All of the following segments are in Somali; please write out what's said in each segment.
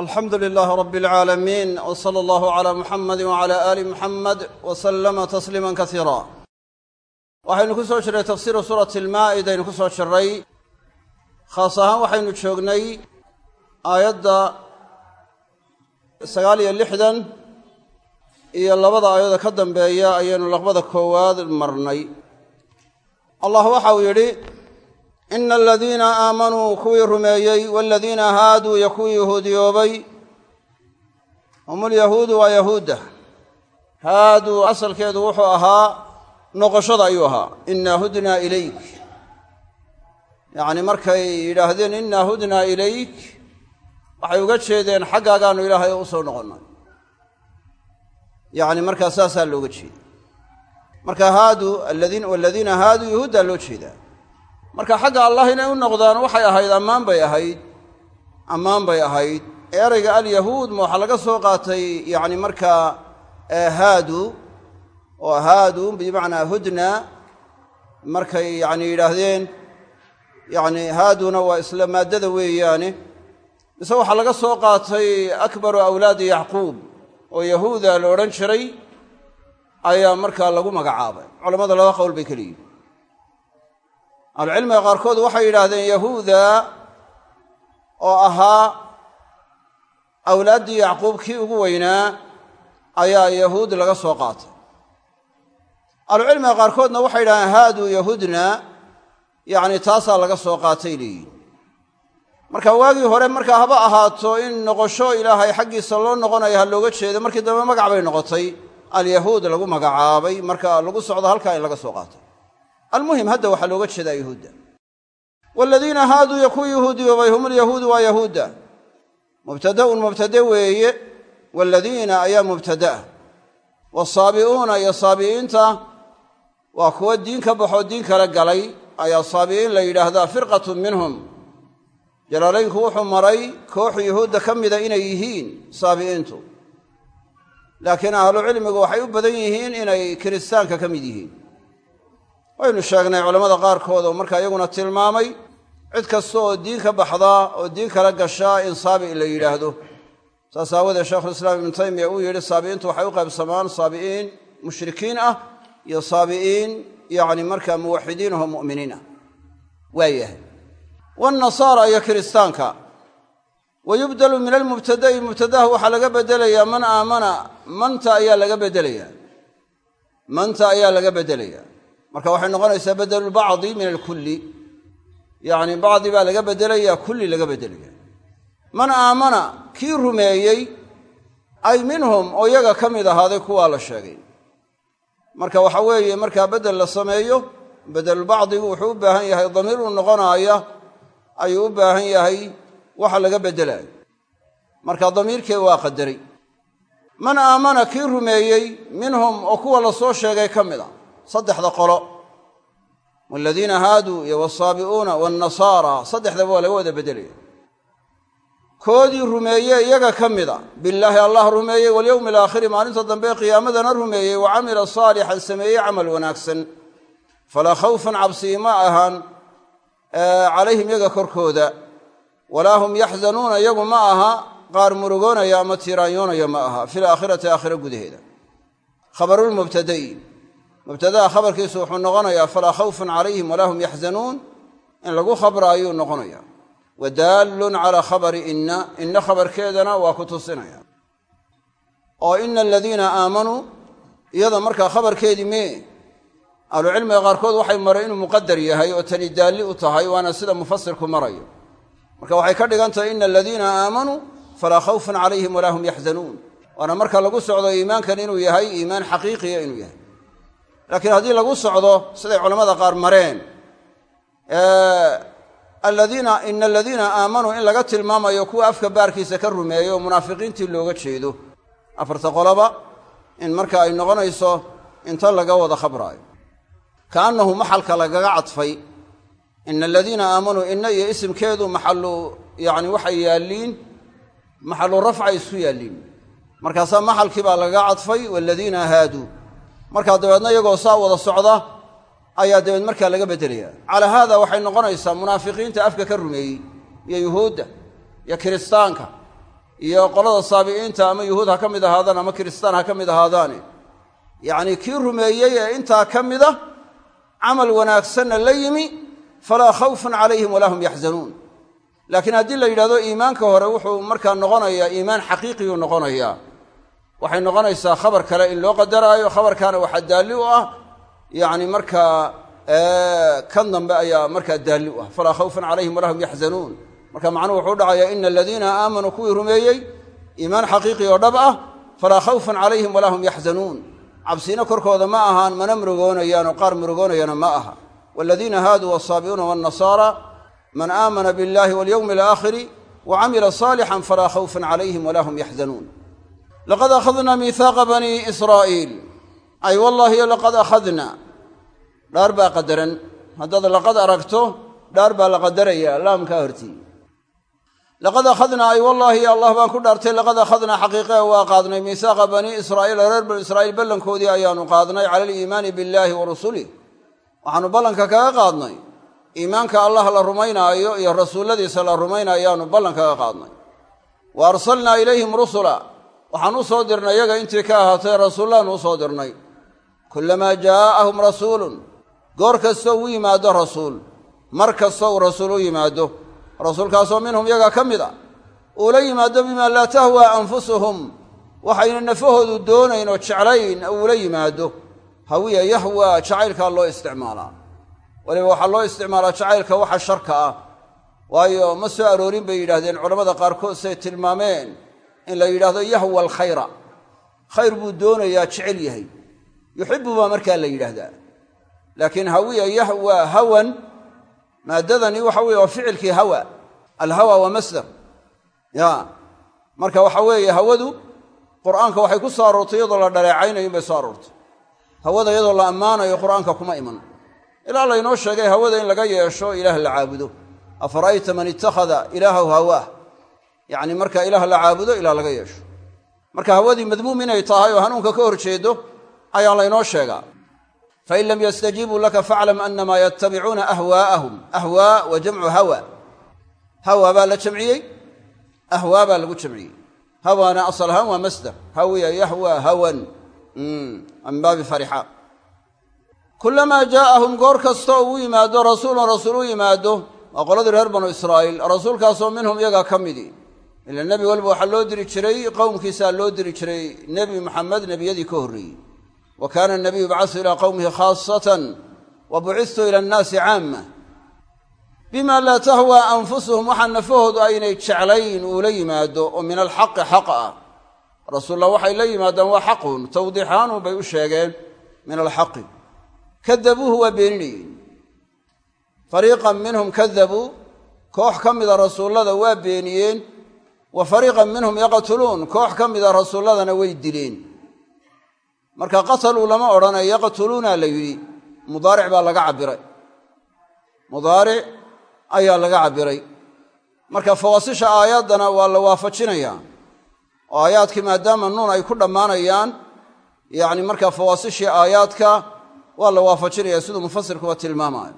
alxamdu lilaahi rabi alcaalamiin w sala allahu calaa muxamadi wacala aali muxamed wa sallama tasliiman kasiira waxaynu ku soo jirray tafsiiru suurati almaa'ida aynu ku soo jirray khaas ahaan waxaynu joognay aayadda sagaal iyo lixdan iyo labada aayadoo ka dambeeya ayaynu laqbada koowaad marnay. Allah waxau yidhi ina aladiina aamanuu kuwii rumeeyey waladiina haaduu iyo kuwii yahuudiyoobay hum ulyahuudu waa yahuudda haaduu asalkeedu wuxuu ahaa noqoshada ayuu ahaa innaa hudnaa ilayk yacni markay yidhaahdeen innaa hudnaa ilayk waxay uga jeedeen xaggaagaanu ilaahay u soo noqonnay yacni markaa saasaa looga jeeda marka haaduu aladiin waladiina haaduu yahuuddaa loo jeedaa marka xagga allah inay u noqdaan waxay ahayd ammaan bay ahayd ammaan bay ahayd. Erayga alyahuud ma waxaa laga soo qaatay yacni markaa haadu oo haadu bimacnaa hudna markay yacni yidhaahdeen yacni haaduna waa isla maaddada weeyaane mise waxaa laga soo qaatay akbaru awlaadi yacquub oo yahuuda la odhan jiray ayaa markaa lagu magacaabay. Culammada laba qowl bay keliyihin ahlucilmiga qaarkood waxay yidhaahdeen yahuuda oo ahaa awlaaddii yacquub kii ugu weynaa ayaa yahuud laga soo qaatay. Ahlucilmiga qaarkoodna waxay yidhahdeen haaduu yahuudna yacni taasaa laga soo qaatay leeyihiin marka waagii hore markaa haba ahaato in noqosho ilaahay xaggiisa loo noqonayo ha looga jeedo markii dambe magac bay noqotay. Alyahuud lagu magacaabay marka lagu socdo halkaa in laga soo qaatay almuhim hadda waxaa looga jeedaa yahuudda. Waladiina haaduu kuwii yahuudiyoobay hum ulyahuudu waa yahuudda. Mubtada'un mubtade weeye. Waladiina ayaa mubtada'a wasaabi'uuna iyo saabi'iinta waa kuwa diin ka baxoo diin kala galay. Ayaa saabi'iin la yidhaahdaa firqatun minhum. Jalaalaynku wuxuu maray koox yuhuudda ka mida inay yihiin saabi'iintu. Laakiin ahlucilmigu waxay u badan yihiin inay kiristaanka ka mid yihiin waynu sheegnay culammada qaarkood oo markaa iyaguna tilmaamay cid kasta oo diin ka baxda oo diin kala gashaa in saabi la yidhaahdo. Saas aawadeed sheekhulislaam ibnu taymiya uu yidhi saabi'iintu waxay u qaybsamaan saabi'iin mushrikiin ah iyo saabi'iin yacni muwaxidiin ahoo mu'miniin ah waayahay wanasaara iyo kiristaanka. Wa yubdalu min almubtada'i mubtadaha waxaa laga beddelayaa man aamana manta ayaa laga beddelayaa manta ayaa laga beddelayaa marka waxay noqonaysaa bedelulbacdi min alkulli. Yacni bacdi baa laga beddelaya kulli laga beddelaya man aamana kii rumeeyey ay minhum oo iyaga ka mid ahaaday kuwaa la sheegay. Marka waxa weeye markaa beddel la sameeyo bedelulbacdigu wuxuu u baahan yahay damiir u noqonaaya ayuu u baahan yahay waxa laga beddelayo marka damiirkee waa qadaray. Man aamana kii rumeeyey minhum oo kuwa la soo sheegay ka mid a saddexda qolo. waladiina haaduu iyo walsaabi'uuna waannasaara saddexdaba waa laga wada beddelaya koodii rumeeye iyaga ka mida billaahi allah rumeeyey walyowmi alaakhiri maalinta dambe qiyaamadana rumeeyey wa camila saalixan sameeyey camal wanaagsan. Falaa khawfan cabsii ma ahaan calayhim iyaga korkooda. Walaa hum yaxzanuuna iyagu ma aha qaar murugoonaya ama tiiraanyoonaya ma aha. Fi laakhirati aakhira gudaheeda mubtadaha khabarkiisu wuxuu noqonayaa falaa khawfun calayhim walaa hum yaxzanuun. In lagu khabra ayuu noqonaya wa daallun calaa khabari inna inna khabarkeedana waa ku tusinaya. Oo ina aladiina aamanuu iyada markaa khabarkeedii mee ahlucilmiga qaarkood waxay mareen inuu muqadar yahay oo tani daalli u tahay waana sida mufasirku marayo. Marka waxay ka dhigan tahay ina aladiina aamanuu falaa khawfun calayhim walaa hum yaxzanuun. Waana marka lagu socdo iimaankan inuu yahay iimaan xaqiiqiya inuu yahay laakiin haddii lagu socdo siday culammada qaar mareen. Aladiina ina aladiina aamanuu in laga tilmaamayo kuwa afka baarkiisa ka rumeeyo oo munaafiqiintii looga jeedo. Afarta qoloba in marka ay noqonayso inta laga wada khabraayo. Kaannahu maxalka lagaga cadfay ina aladiina aamanuu inna iyo isimkeedu maxalu yacni waxay yaalliin maxalu rafca isku yaalliin. Markaasaa maxalkii baa lagaga cadfay waladiina haaduu markaa dabeedna iyagoo saa wada socda ayaa dabeed markaa laga beddelaya calaa haada waxay noqonaysaa munaafiqiinta afka ka rumeeyey iyo yuhuudda iyo kiristaanka iyo qolada saabiciinta ama yuhuud ha ka mid ahaadaan ama kiristaan ha ka mid ahaadaane yacnii kii rumeeyey ee intaa ka mida camal wanaagsanna la yimi falaa khawfun calayhim walaa hum yaxzanuun. Laakiin haddii la yidhahdo iimaanka hore wuxuu markaa noqonayaa iimaan xaqiiqiyuu noqonayaa waxay noqonaysaa khabar kale in loo qadaraayo. Khabarkaana waxaa daalli u ah yacni markaa kan dambe ayaa markaa daalli u ah. Falaa khawfun calayhim walaa hum yaxzanuun marka macnuhu wuxuu dhacayaa ina aladiina aamanuu kuwii rumeeyey iimaan xaqiiqi oo dhab ah falaa khawfun calayhim walaa hum yaxzanuun cabsiina korkooda ma ahaan mana murugoonayaan oo qaar murugoonayana ma aha. Waladiina haaduu wasaabi'uuna waannasaara man aamana biاllahi walyowmi alaakhiri wa camila saalixan falaa khawfun calayhim walaa hum yaxzanuun laqad akhadnaa miihaaqa banii israa'iil ay wallaahi laqad akhadna dhaar baa qadaran haddaad laqad aragto dhaar baa la qadarayaa laamkaa hortii laqad akhadnaa ay wallaahi allah baan ku dhaartay laqad akhadnaa xaqiiqee waa qaadnay miihaaqa banii israa'iil reer banu israa'iil ballankoodii ayaanu qaadnay cala aliimaani billaahi wa rasulih waxaanu ballanka kaga qaadnay iimaanka allah la rumaynaayo iyo rasuulladiisa la rumaynayaanu ballan kaga qaadnay wa arsalnaa ilayhim waxaan u soo dirnay yaga intii ka ahaatay rasuullaanu u soo dirnay. Kullamaa jaa'ahum rasuulun goor kastoo u yimaado rasuul mar kasta uu rasuul u yimaado. Rasuulkaasoo minhum yaga ka mid a uula yimaado bimaa laa tahwaa anfusuhum waxayna nafahoodu doonayn oo jeclayn uula yimaado. Hawiya yahwaa jacaylkaa loo isticmaalaa. Waliba waxaa loo isticmaalaa jacaylka waxa sharka ah. Waayo ma soo aroorin bay yidhahdeen culammada qaarkood say tilmaameen in la yidhaahdo yahwa alkhayra. Khayr buu doonayaa jecel yahay. Yuxibu baa markaa la yidhaahdaa. Laakiin hawiya yahwa hawan maaddadani waxa weye waa ficilkii hawa. Alhawa waa masdar. Ya marka waxa weeye hawadu qur'aanka waxay ku soo aroortay iyadoo la dhaleecaynayo bay soo aroortay. Hawada iyadoo la ammaanayo qur'aanka kuma iman. Ilaa laynoo sheegay hawada in laga yeesho ilaah la caabudo. Afara'ayta man ittakhada ilaahahu hawaah yacni marka ilaah la caabudo ilaa laga yeesho. Marka hawadii madmuum inay tahay oo hanuunka ka hor jeedo ayaa laynoo sheegaa. Fain lam yastajiibuu laka faclam anamaa yattabicuuna ahwaa'ahum. Ahwaa wa jamcu hawa. Hawa baa la jamciyey ahwaa baa lagu jamciyey. Hawaana asal ahaan waa masdar. Hawiya yahwa hawan. Min baabi farixa kulamaa jaa'ahum goor kasta uu yimaado rasuulun rasuul u yimaado waa qoladii reer banu israa'iil. Rasuulkaasoo minhum iyagaa ka ila nebi walba waxaa loo diri jiray qowmkiisaa loo diri jiray nebi maxamed nebiyadii ka horreeyey. Wa kaana anabiyu yubcasu ilaa qowmihi khaasatan wa bucistu ila annaasi caama bima laa tahwaa anfusuhum waxaa nafahoodu aynay jeclayn uula yimaado oo min alxaqi xaq ah rasuulla waxay la yimaadaan waa xaqun tawdiixaanu bay u sheegeen min alxaqi. Kadabuuhu waa beeninayeen fariiqan minhum kadabuu koox ka mida rasuullada waa beeniyeen wa fariiqan minhum yaqtuluun. Koox ka mida rasuulladana way dileen. Marka qataluu lama odhanayo yaqtuluuna la yidhi mudaaric baa laga cabbiray. Mudaaric ayaa laga cabbiray. Marka fawaasisha aayaddana waa la waafajinayaa oo maadaama nuun ay ku dhammaanayaan yacni markaa fawaasishii aayaadka waa la waafajinaya siduu mufasirkuba tilmaamaayo.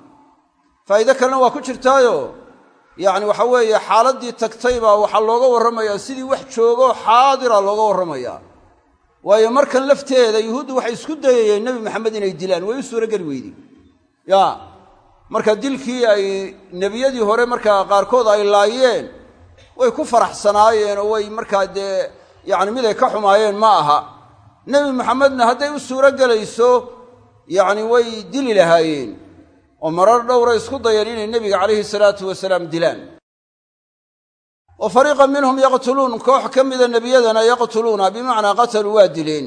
Faa'iide kalena waa ku jirtaayo yacni waxa weeye xaaladdii tagtay baa waxaa looga warramayaa sidii wax joogo xaadira looga warramayaa waayo markan lafteeda yuhuuddu waxay isku dayayeen nebi maxamed inay dilaan way u suurogeli weydey ya marka dilkii ay nebiyadii hore markaa qaarkood ay laayeen way ku faraxsanaayeen oo way markaa dee yacni mid ay ka xumaayeen ma aha. Nebi maxamedna hadday u suuro gelayso yacni way dili lahaayeen oo marar dhowra isku dayeen inay nebiga calayhi salaatu wasalaam dilaan. Wa fariiqan minhum yaqtuluun koox ka mida nebiyadana yaqtuluuna bimacnaa qataluu waa dileen.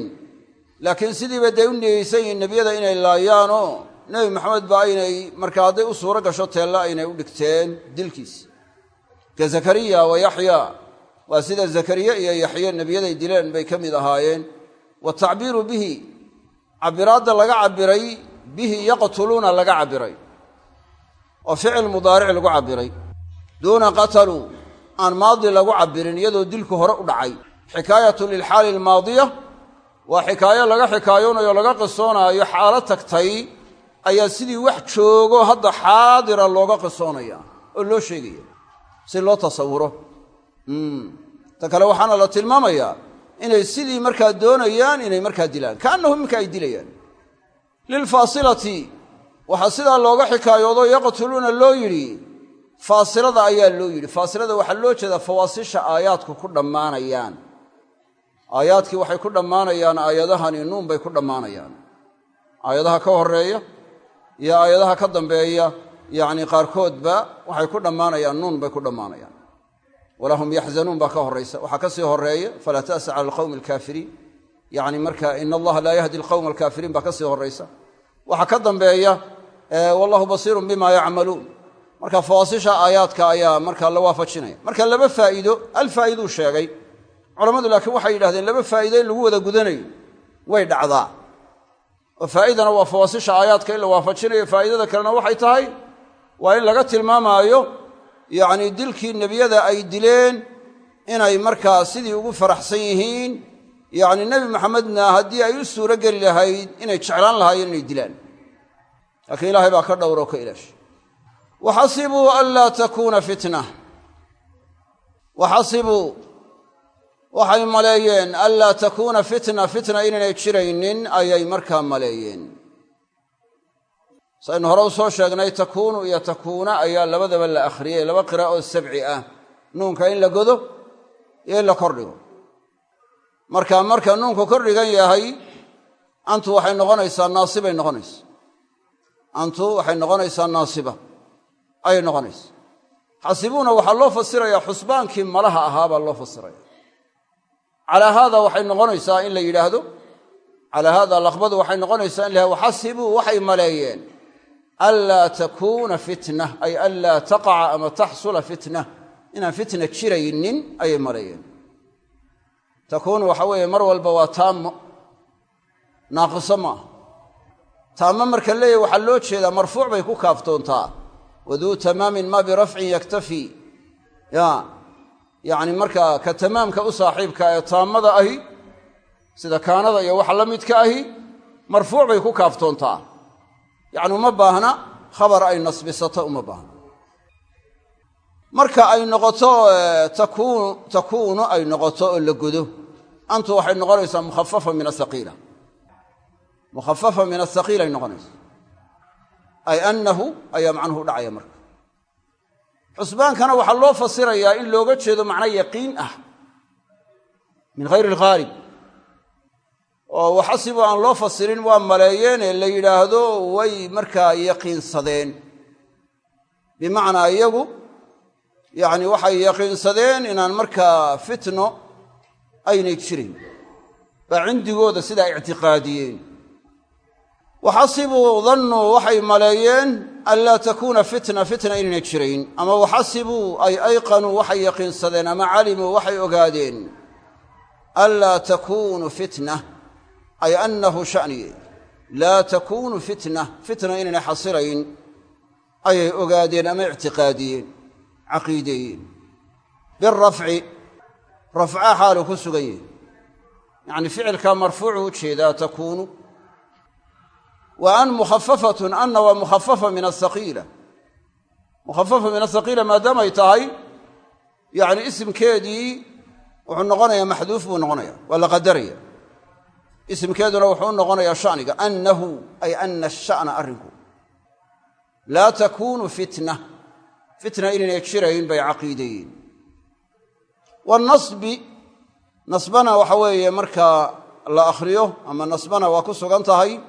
Laakiin sidiiba day u niyeysan yihiin nebiyada inay laayaanoo nebi maxamed ba aynay markaa hadday u suuro gasho teella aynay u dhigteen dilkiis. Ka zakariya wa yaxya waa sida zakariye iyo yaxye nebiyaday dileen bay ka mid ahaayeen. Watacbiiru bihi cabiraadda laga cabbiray bihi yaqtuluuna laga cabbiray. Oo ficil mudaaric lagu cabbiray. Duuna qataluu aan maadi lagu cabbirin iyadoo dilku hore u dhacay. Xikaayatu lilxaali almaadiya waa xikaayo laga xikaayoonayo laga qisoonaayo xaalo tagtay ayaa sidii wax joogo hadda xaadira looga qisoonaya oo loo sheegaya. Si loo tasawuro. Ta kale waxaana la tilmaamayaa inay sidii markaa doonayaan inay markaa dilaan. Kaannahu iminka ay dilayaan lilfaasilati. Waxaa sidaa looga xikaayoodo yaqtuluuna loo yidhi faasilada ayaa loo yidhi. Faasilada waxaa loo jeedaa fawaasisha aayaadku ku dhammaanayaan. Aayaadkii waxay ku dhammaanayaan aayadahani nuun bay ku dhammaanayaan. Aayadaha ka horreeya iyo aayadaha ka dambeeya yacni qaarkoodba waxay ku dhammaanayaan nuun bay ku dhammaanayaan. Walahum yaxzanuun baa ka horraysa waxaa ka sii horreeya falaa ta'sa cala alqawmi alkaafiriin. Yacni marka ina allaha laa yahdi alqawma alkaafiriin baa ka sii waxaa ka dambeeya wallahu basiirun bima yacmaluun. Marka fawaasisha aayaadka ayaa markaa la waafajinaya. Marka laba faa'iido al faa'iiduu sheegay culammadu laakiin waxay yidhahdeen laba faa'iido in lagu wada gudanayo way dhacdaa. Oo faa'idana waa fawaasisha aayaadka in la waafajinayo faa'idada kalena waxay tahay waa in laga tilmaamaayo yacni dilkii nebiyada ay dileen inay markaa sidii ugu faraxsan yihiin yacni nebi maxamedna haddii ay u suuro geli lahayd inay jeclaan lahaayeen inay dilaan. Laakiin ilaahay baa ka dhowroo ka ilaashay waxasibuu anlaa takuuna fitna. Waxasibuu waxay maleeyeen anlaa takuuna fitna fitna inaynay jiraynin ayay markaa maleeyeen. Saynu hore u soo sheegnay takuunu iyo takuuna ayaa labadaba la akhriyey laba qiraa'o sabci ah. Nuunka in la godo iyo in la kordhigo marka marka nuunku kordhigan yahay antu waxay noqonaysaa naasibay noqonaysa. Antu waxay noqonaysaa naasiba ayay noqonaysa. Xasibuuna waxaa loo fasirayaa xusbaankii malaha ahaa baa loo fasiraya. Calaa haada waxay noqonaysaa in la yidhaahdo calaa haada laqbadu waxay noqonaysaa in la yhahdo waxasibuu waxay maleeyeen anlaa takuuna fitna ay anlaa taqaca ama taxsula fitna inaan fitna jiraynin ayay maleeyeen takuunu waxa weeye mar walba waa taammo. Naaqiso ma ah taammo marka leeyahy waxaa loo jeedaa marfuuc bay ku kaaftoontaa. Waduu tamaamin ma birafcin yaktafi. Ya yacni markaa ka tamaamka u saaxiibka ee taammada ahi sida kaanada iyo waxa la midka ahi marfuuc bay ku kaaftoontaa. Yacni uma baahna khabar ay nasbisato uma baahna. Marka ay noqoto takuunu antu waxay noqonaysaa mukhafafa min ahaqiila mukhafafa min ahaqiil ay noqonaysa ay annahu ayaa macnuhu dhacaya marka. Xusbaankana waxaa loo fasirayaa in looga jeedo macno yaqiin ah. Min hayri alghaalib oo waxasibu aan loo fasirin waa maleeyeene la yidhaahdo way markaa yaqiinsadeen. Bimacnaa iyagu yacni waxay yaqiinsadeen inaan markaa fitno aynay jirin. Baa cindigooda sidaa ictiqaadiyeen. Waxasibuu dannuu waxay maleeyeen anlaa takuuna fitna fitna inaynay jirayn. Ama waxasibuu ay ayqanuu waxay yaqiinsadeen ama calimuu waxay ogaadeen anlaa takuunu fitna ay annahu sha'niye laa takuunu fitna fitna inaynay xasilayn ayay ogaadeen ama ictiqaadiyeen caqiideeyeen birafci rafca xaaluu ku sugan yahay yacnii ficilkaa marfuucu u jeedaa takuunu. Wa an mukhafafatun anna waa mukhafafa min ahaqiila mukhafafa min ahaqiila maadaamay tahay yacni isimkeedii wuxuu noqonayaa maxduuf buu noqonaya waa la qadaraya. Isimkeeduna wuxuu noqonayaa shaniga annahu ay ana asha'na arrinku. Laa takuunu fitna. Fitna inaynay jirayn bay caqiideeyeen wanasbi nasbana waxa weeye markaa la akhriyo ama nasbana waa ku sugan tahay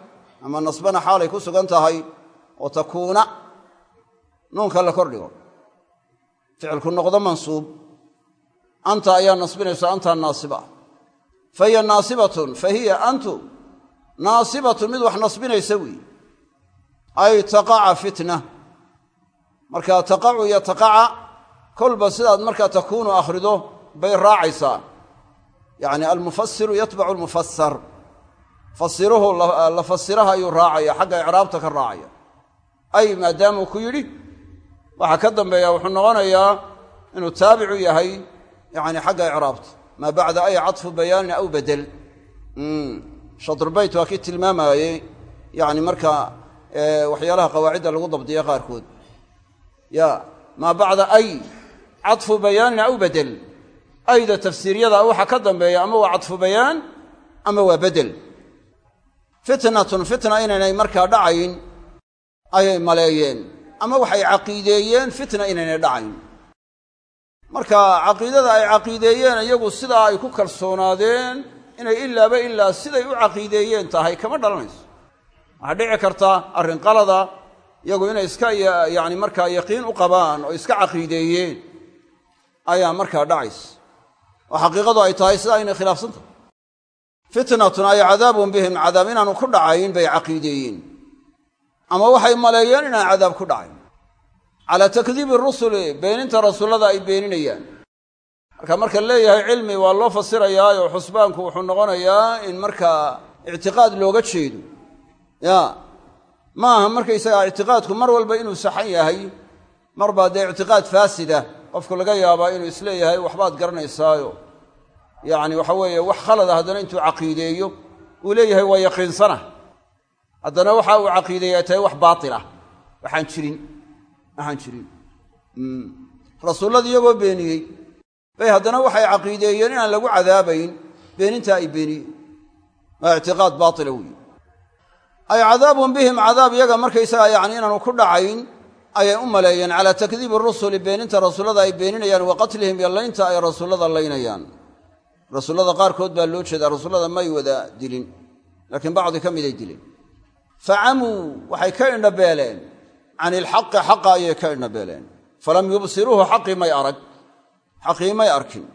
ama nasbana xaalay ku sugan tahay oo takuuna nuunka la kordhigo ficilku noqdo mansuub. Anta ayaa nasbinayso antaa naasiba. Ah fa hiya naasibatun fa hiya antu naasibatun mid wax nasbinaysa weeye ay taqaca fitna. Marka taqacu iyo taqaca kolba sidaad markaa takuunu akhrido bay raacaysaa yacni almufasiru yatbacu almufasar fasiruhu la fasiraha ayuu raacaya xagga icraabta ka raacaya. Ay maadaamuu ku yidhi waxaa ka dambeeya wuxuu noqonayaa inuu taabicu yahay yani xagga icraabta. Maa bacda ay cadfu bayaanin aw bedel shadrbayt waa kii tilmaamaayey yani marka waxyaalaha qawaacidda lagu dabdiya qaarkood. Ya maa bacda ay cadfu bayaanin aw ayda tafsiiryada waxa ka dambeeya ama waa cadfu bayaan ama waa bedel. Fitnatun fitna inaynay markaa dhacayn ayay maleeyeen ama waxay caqiideeyeen fitna inaynay dhacayn. Marka caqiidada ay caqiideeyeen iyagu sidaa ay ku kalsoonaadeen inay ilaaba ilaa siday u caqiideeyeen tahay kama dhalanayso. Waxaa dhici karta arrin qalada iyagu inay iska yacni markaa yaqiin u qabaan oo iska caqiideeyeen ayaa markaa dhacaysa oo xaqiiqadu ay tahay sidaa aynay khilaafsantahay fitnatun ay cadaabun bihim cadaab inaanu ku dhacayn bay caqiideeyeen. Ama waxay maleeyeen inaan cadaab ku dhacayn. Calaa takdiibi rusuli beeninta rasuullada ay beeninayaan. Marka marka leeyahay cilmi waa loo fasirayaayo xusbaanku wuxuu noqonayaa in markaa ictiqaad looga jeedo. Ya ma aha markaysagaa ictiqaadku mar walba inuu saxan yahay mar baa dee ictiqaad faasida qofku laga yaabaa inuu is leeyahay waxbaad garanaysaayo. Yacni waxa weeye wax khalada haddana intuu caqiideeyo uu leeyahay waa yaqiinsana. Haddana waxa uu caqiideeyaa tahay wax baatilah waxaan jirin waxaan jirin. Rasuullada iyagoo beeniyey bay haddana waxay caqiideeyeen inaan lagu cadaabayn beenintaa ay beeniyeen. Waa ictiqaad baatila weeye ay cadaabun bihim cadaab iyaga markaysaga yacni inaanu ku dhacayn ayay u maleeyeen calaa takdiibi rusuli beeninta rasuullada ay beeninayaan wa qatlihim iyo laynta ay rasuullada laynayaan. Rasuullada qaarkood baa loo jeedaa rasuullada may wada dilin laakiin bacdi ka miday dileen facamuu waxay ka indhabeeleen can ilxaqi xaqa ayay ka indhabeeleen falam yubsiruuhu xaqii may arag xaqii may arkin.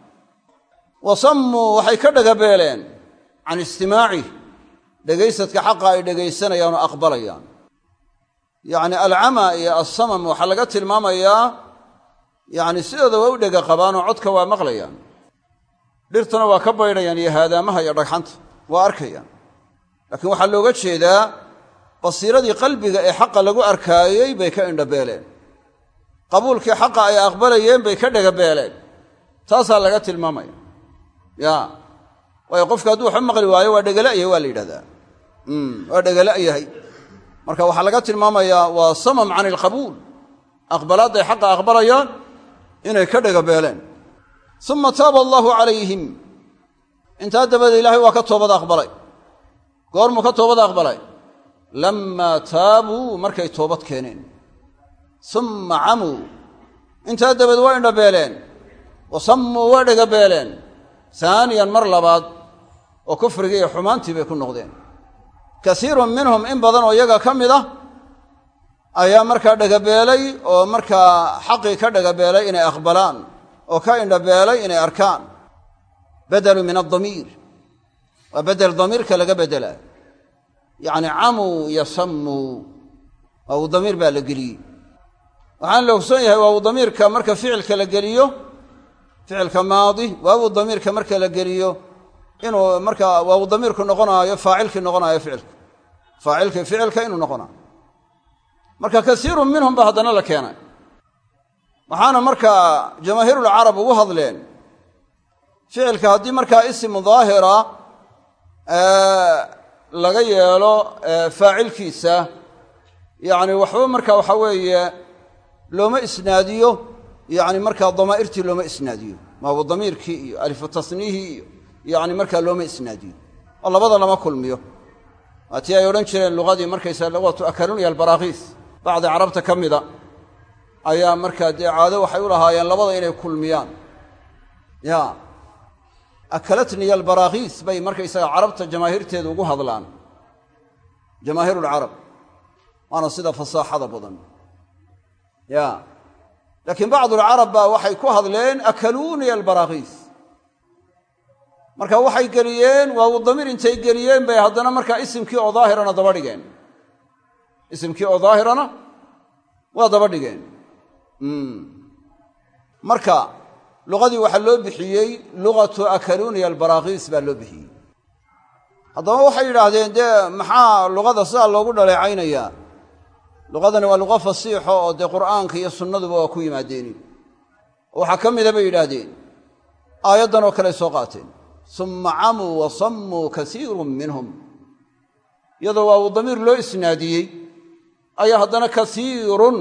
Wa sammuu waxay ka dhagabeeleen can istimaacih dhegaysadka xaqa ay dhegaysanayaan aqbalayaan yacni alcama iyo assamam waxaa laga tilmaamayaa yacni sidooda waa u dhega qabaan oo codka waa maqlayaan. Dhirtana waa ka baydhayaan iyo haadaamaha iyo dhagxanta waa arkayaan. Laakiin waxaa looga jeedaa basiiradii qalbiga ee xaqa lagu arkaayey bay ka indhabeeleen. Qabuulkii xaqa ay aqbalayeen bay ka dhagabeeleen. Taasaa laga tilmaamaya. Ya waayo qofka hadduu waxba maqli waayo waa dhegala'yahay waa la yidhahdaa. Waa dhegala'yahay marka waxaa laga tilmaamayaa waa samam can ilqabuul aqbalaadday xaqa aqbalayaan inay ka dhagabeeleen uma taaba allaahu calayhim. Intaa dabadeed ilaahay waa ka toobad aqbalay. Goormuu ka toobad aqbalay? Lammaa taabuu markay toobad keeneen. Summa camuu. Intaa dabadeed waa indhabeeleen wa sammuu waa dhagabeeleen haaniyan mar labaad oo kufrigii iyo xumaantii bay ku noqdeen kasiirun minhum in badan oo iyaga ka mid ah ayaa markaa dhagabeelay oo markaa xaqii ka dhagabeelay inay aqbalaan oo ka indhabeelay inay arkaan. Badelu min adamiir waa bedel damiirka laga beddelaa yacni camuu iyo sammuu waa uu damiir baa la geliyey waxaan la ogsoon yahay waa uu damiirka marka ficilka la geliyo ficilka maadi waabuu damiirka marka la geliyo inuu marka waa uu damiirku noqonaayo faacilkii noqonaayo ficilka. Faacilkii ficilka inuu noqonaayo marka kasiirun minhum ba haddana la keenay. Waxaana markaa jamaahiirulcarab ugu hadleen ficilka haddii markaa isim daahira laga yeelo faacilkiisa yacni waxba marka waxa weeye looma isnaadiyo yacni markaa damaa'irtii looma isnaadiyo. Maabu damiirkii iyo alifu yacni markaa looma isnaadiyo. Oo labada lama kulmiyo. Waatii ay odhan jireen luqadii markaysa luqatu akaluniya albaraakiis bacdi carabta ka mida ayaa markaa dee caado waxay u lahaayeen labada inay kulmiyaan. Ya. Akalatniya albaraakiis bay markaysaga carabta jamaahiirteedu ugu hadlaan. Jamaahiir ulcarab waana sida fasaaxada badan. Ya. Laakiin bacdulcarab baa waxay ku hadleen akaluuniya albaraakiis marka waxay geliyeen waawu damiir intay geliyeen bay haddana markaa isimkii oo daahirana daba dhigeen. Isimkii oo daahirana waa daba dhigeen. Marka luqadii waxaa loo bixiyey luqatu akaluuniya albaraakiis baa loo bixiyey. Haddaba waxay yidhaahdeen dee maxaa luqada sidaa loogu dhaleecaynayaa? Luqadani waa luqa fasiixo oo dee qur'aanka iyo sunnaduba waa ku yimaadeeni waxaa ka mida bay yidhaahdeen. Aayaddan oo kale soo qaateen summa camuu wa sammuu kasiirun minhum. Iyadoo waa uu damiir loo isnaadiyey ayaa haddana kasiirun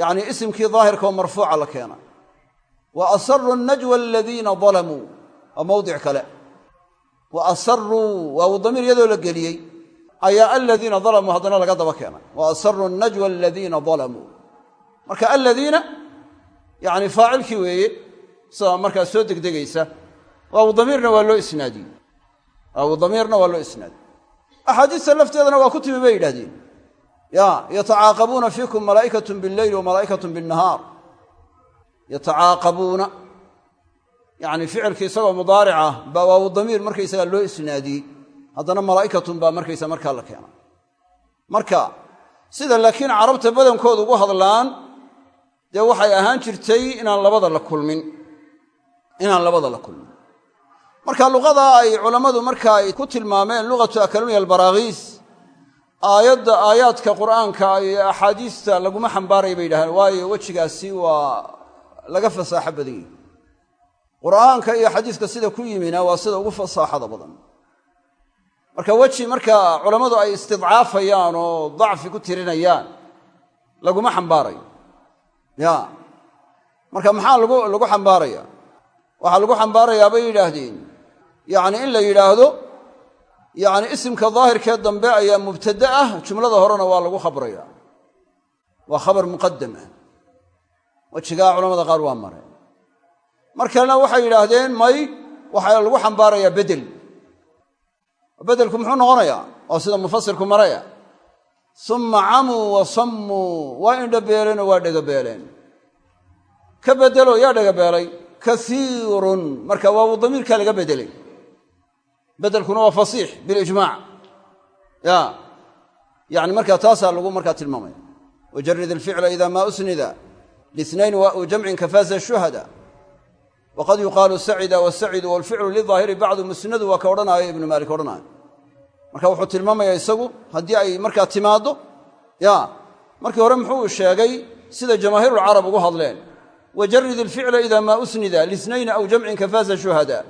yacnii isimkii daahirka oo marfuuca la keena. Wa asaruu najwa aladiina dalamuu waa mawdic kale. Wa asaruu waawu damiir iyadoo la geliyey ayaa aladiina dalamuu haddana laga daba keenay wa asaruu najwa aladiina dalamuu. Marka aladiina yani faacilkii weeye sida markaa soo degdegaysa waawu damiirna waa loo isnaadiyey. Waawu damiirna waa loo isnaadiyey. Axaadiista lafteedana waa ku timi bay yidhahdeen ya yatacaaqabuuna fiikum malaa'ikatun billeyli wa malaa'ikatun binnahaar. Yatacaaqabuuna yani ficilki isagoo mudaaric ah baa waawu damiir markaysagaa loo isnaadiyey. Haddana malaa'ikatun baa markaysa markaa la keena marka sida laakiin carabta badankooda ugu hadlaan dee waxay ahaan jirtay inaan labada la kulmin. Inaan labada la kulmin marka luqada ay culammadu marka ay ku tilmaameen luqatu akalunya albaraakiis aayadda aayaadka qur'aanka iyo axaadiista laguma xambaaraya bay yidhahdeen waayo wejigaasi waa laga fasaaxo badan yihi qur'aanka iyo xadiiska sida ku yimina waa sida ugu fasaaxada badan. Marka weji marka culammadu ay istidcaafayaan oo dacfi ku tirinayaan laguma xambaarayo. Ya. Marka maxaa lagu xambaaraya waxaa lagu xambaarayaa bay yidhaahdeen yacni in la yidhaahdo yacni isimka daahirkee dambe ayaa mubtade ah jumlada horena waa lagu khabraya. Waa khabar muqadam ah. Wejigaa culamada qaar waa mareen mar kalena waxay yidhaahdeen may waxaa lagu xambaarayaa bedel. Bedelku muxuu noqonayaa oo sida mufasirku maraya. Summa camuu wa sammuu waa indhabeeleen oo waa dhegabeeleen ka bedelo yaa dhegabeelay kaiirun marka waawu damiirkaa laga bedelay bedelkuna waa fasiix bilijmaac ya. Yani markaa taasaa lagu markaa tilmaamaya wajarid alficla ida maa usnida. Lisnayn jamcin kafaaza shuhada. Waqad yuqaalu sacida wasacidu walficlu lidaahiri bacdu musnadu waa ka odhanaayo ibnu maalik odhanaayo. Marka wuxuu tilmaamaya isagu haddii ay markaa timaaddo ya. Markii hore muxuu sheegay sida jamaahiirulcarab ugu hadleen. Wajarid ilficla ida maa usnida. Lisnayn aw jamcin kafaaza shuhada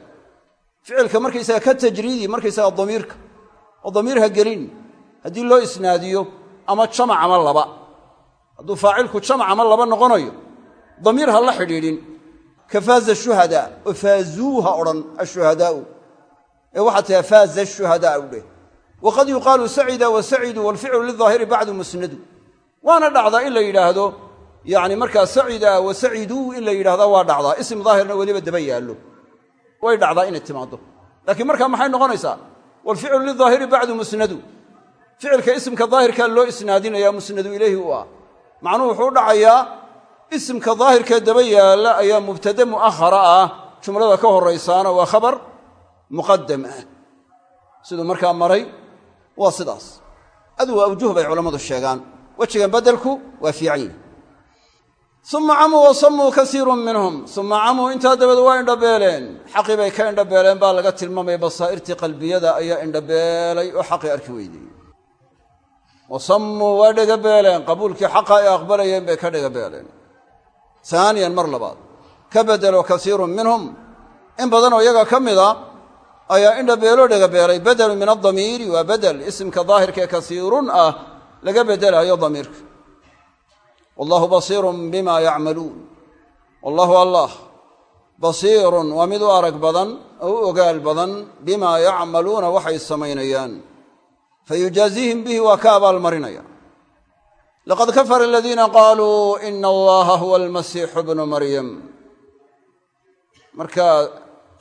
ficilka markaysaga ka tajriidi markaysaga damiirka oo damiirha gelin. Haddii loo isnaadiyo ama jamac ama laba. Hadduu faacilku jamac ama laba noqonayo damiir ha la xidhiidhin. Kafaaza shuhada oo faazuuha odhan ashuhadaau. Ee waxaa taha faaza shuhadaa u dheh waqad yuqaalu sacida wa sacidu walficlu lidaahiri bacdu musnadu. Waana dhacdaa in la yidhaahdo yani markaa sacida wa in la yidhahdaa waa dhacdaa. Isim daahirna weliba daba yaallo way dhacdaa inay timaaddo. Laakiin markaa maxay noqonaysaa? Walficlu lidaahiri bacdu musnadu. Ficilka isimka daahirkaa loo isnaadinaya musnadu ileyhi u ah. Macnuhu wuxuu dhacayaa isimka daahirkee daba yaalla ayaa mubtade mu'ahara ah. Jumlada ka horraysaana waa khabar muqadam ah. Siduu markaa maray waa sidaas. Adu waa awjuh bay culammadu sheegaan. Wejigan beddelku waa fiican uma camuu wa sammuu kasiirun minhum. Uma camuu intaa dabeed waa indhabeeleen. Xaqii bay ka indhabeeleen baa laga tilmaamaya basaa'irtii qalbiyada ayaa indhabeelay oo xaqii arki weydeeyey wa sammuu waa dhegabeeleen. Qabuulkii xaqa ay aqbalayeen bay ka dhegabeeleen. Aaniyan mar labaad. Ka bedelo kasiirun minhum. In badanoo iyaga ka mida ayaa indhabeeloo dhegabeelay. Bedelu min adamiiri waa bedel. Isimka daahirkaee kasiirun ah laga bedelaayo damiirka wallahu basiirun bima yacmaluun. Wallahu allah basiirun waa mid u arag badan oo u ogaal badan bimaa yacmaluuna waxay samaynayaan. Fayujaaziihim bihi waa ka abaalmarinaya. Laqad kafara aladiina qaaluu ina allaha huwa almasiixu bnu maryam. Marka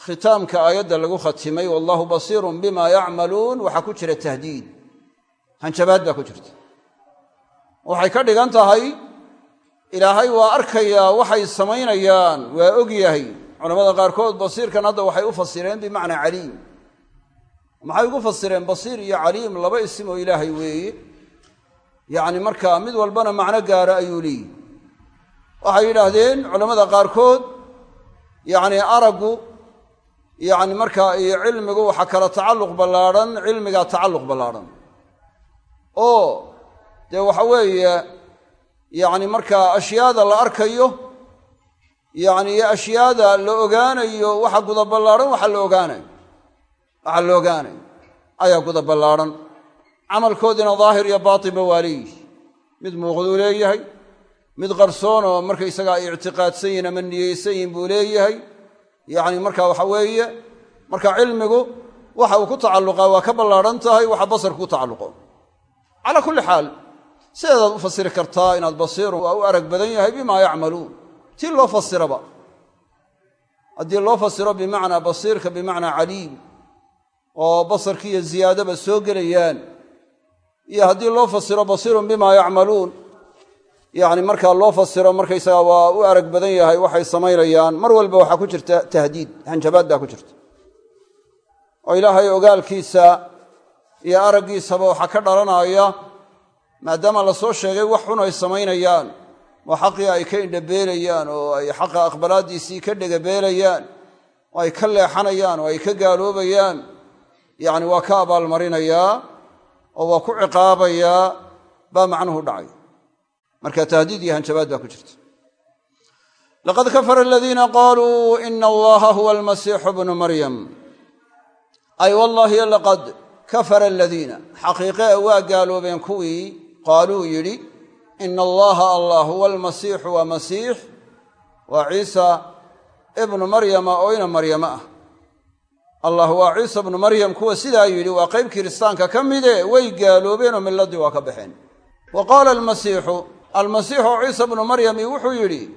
khitaamka aayadda lagu khatimay wallahu basiirun bima yacmaluun waxaa ku jira tahdiid. Hanjabaad baa ku jirta. Waxay ka dhigan tahay ilaahay waa arkayaa waxay samaynayaan waa og yahay culamada qaarkood basiirkan hadda waxay u fasireen bimacnaa caliim. Maxay ugu fasireen? Basiir iyo caliim laba isim oo ilaahay weeye. Yacni markaa mid walbana macno gaara ayuu leeyihi waxay yidhaahdeen culammada qaarkood yacni araggu yacni markaa iyo cilmigu waxaa kala tacalluq ballaadhan cilmigaa tacalluq ballaadhan oo dee waxa weeye yacni markaa ashyaada la arkayo yacni iyo ashyaada la ogaanayo waxa guda ballaadhan waxa la ogaanayo. Waxa la ogaanayo. Ayaa guda ballaadhan camalkoodina daahir iyo baatinba waa leeyihi mid muuqduu leeyahay mid qarsoon oo markaysaga ay ictiqaadsan yihiin ama niyeysan yihiin buu leeyahay. Yacni marka waxa weeye marka cilmigu waxa uu ku tacalluqaa waa ka ballaadhan tahay waxa basarku ku tacalluqo. Calaa kulli xaal sideedaad u fasiri kartaa inaad basiirun waa u arag badan yahay bimaa yacmaluun. Tii loo fasiraba. Haddii loo fasiro bimacnaa basiirka bimacnaa caliim oo basarki iyo ziyaadaba soo gelayaan iyo haddii loo fasiro basiirun bimaa yacmaluun yacni markaa loo fasiro markaysaga waa u arag badan yahay waxay samaynayaan mar walba waxaa ku jirta tahdiid hanjabaad baa ku jirta. Oo ilaahay ogaalkiisa iyo araggiisaba waxaa ka dhalanaya maadaama la soo sheegay wax xun ay samaynayaan oo xaqii ay ka indhabeelayaan oo ay xaqa aqbalaaddiisii ka dhegabeelayaan oo ay ka leexanayaan oo ay ka gaaloobayaan. Yacni waa ka abaalmarinayaa oo waa ku ciqaabayaa baa macnuhu dhacay. Marka tahdiid iyo hanjabaad baa ku jirta. Laqad kafara aladiina qaaluu ina allaha huwa almasiixu bnu maryam. Ay wallaahi laqad kafara aladiina xaqiiqe waa gaaloobeen kuwii qaaluu yidhi ina allaha allah huwa almasiixu waa masiix waa ciisa ibnu maryama oo ina maryama ah. Allah waa ciisa bnu maryam kuwa sidaa yidhi waa qayb kiristaanka ka mide way gaaloobeenoo milladii waa ka baxeen. Wa qaala almasiixu almasiixu ciisa bnu maryami wuxuu yidhi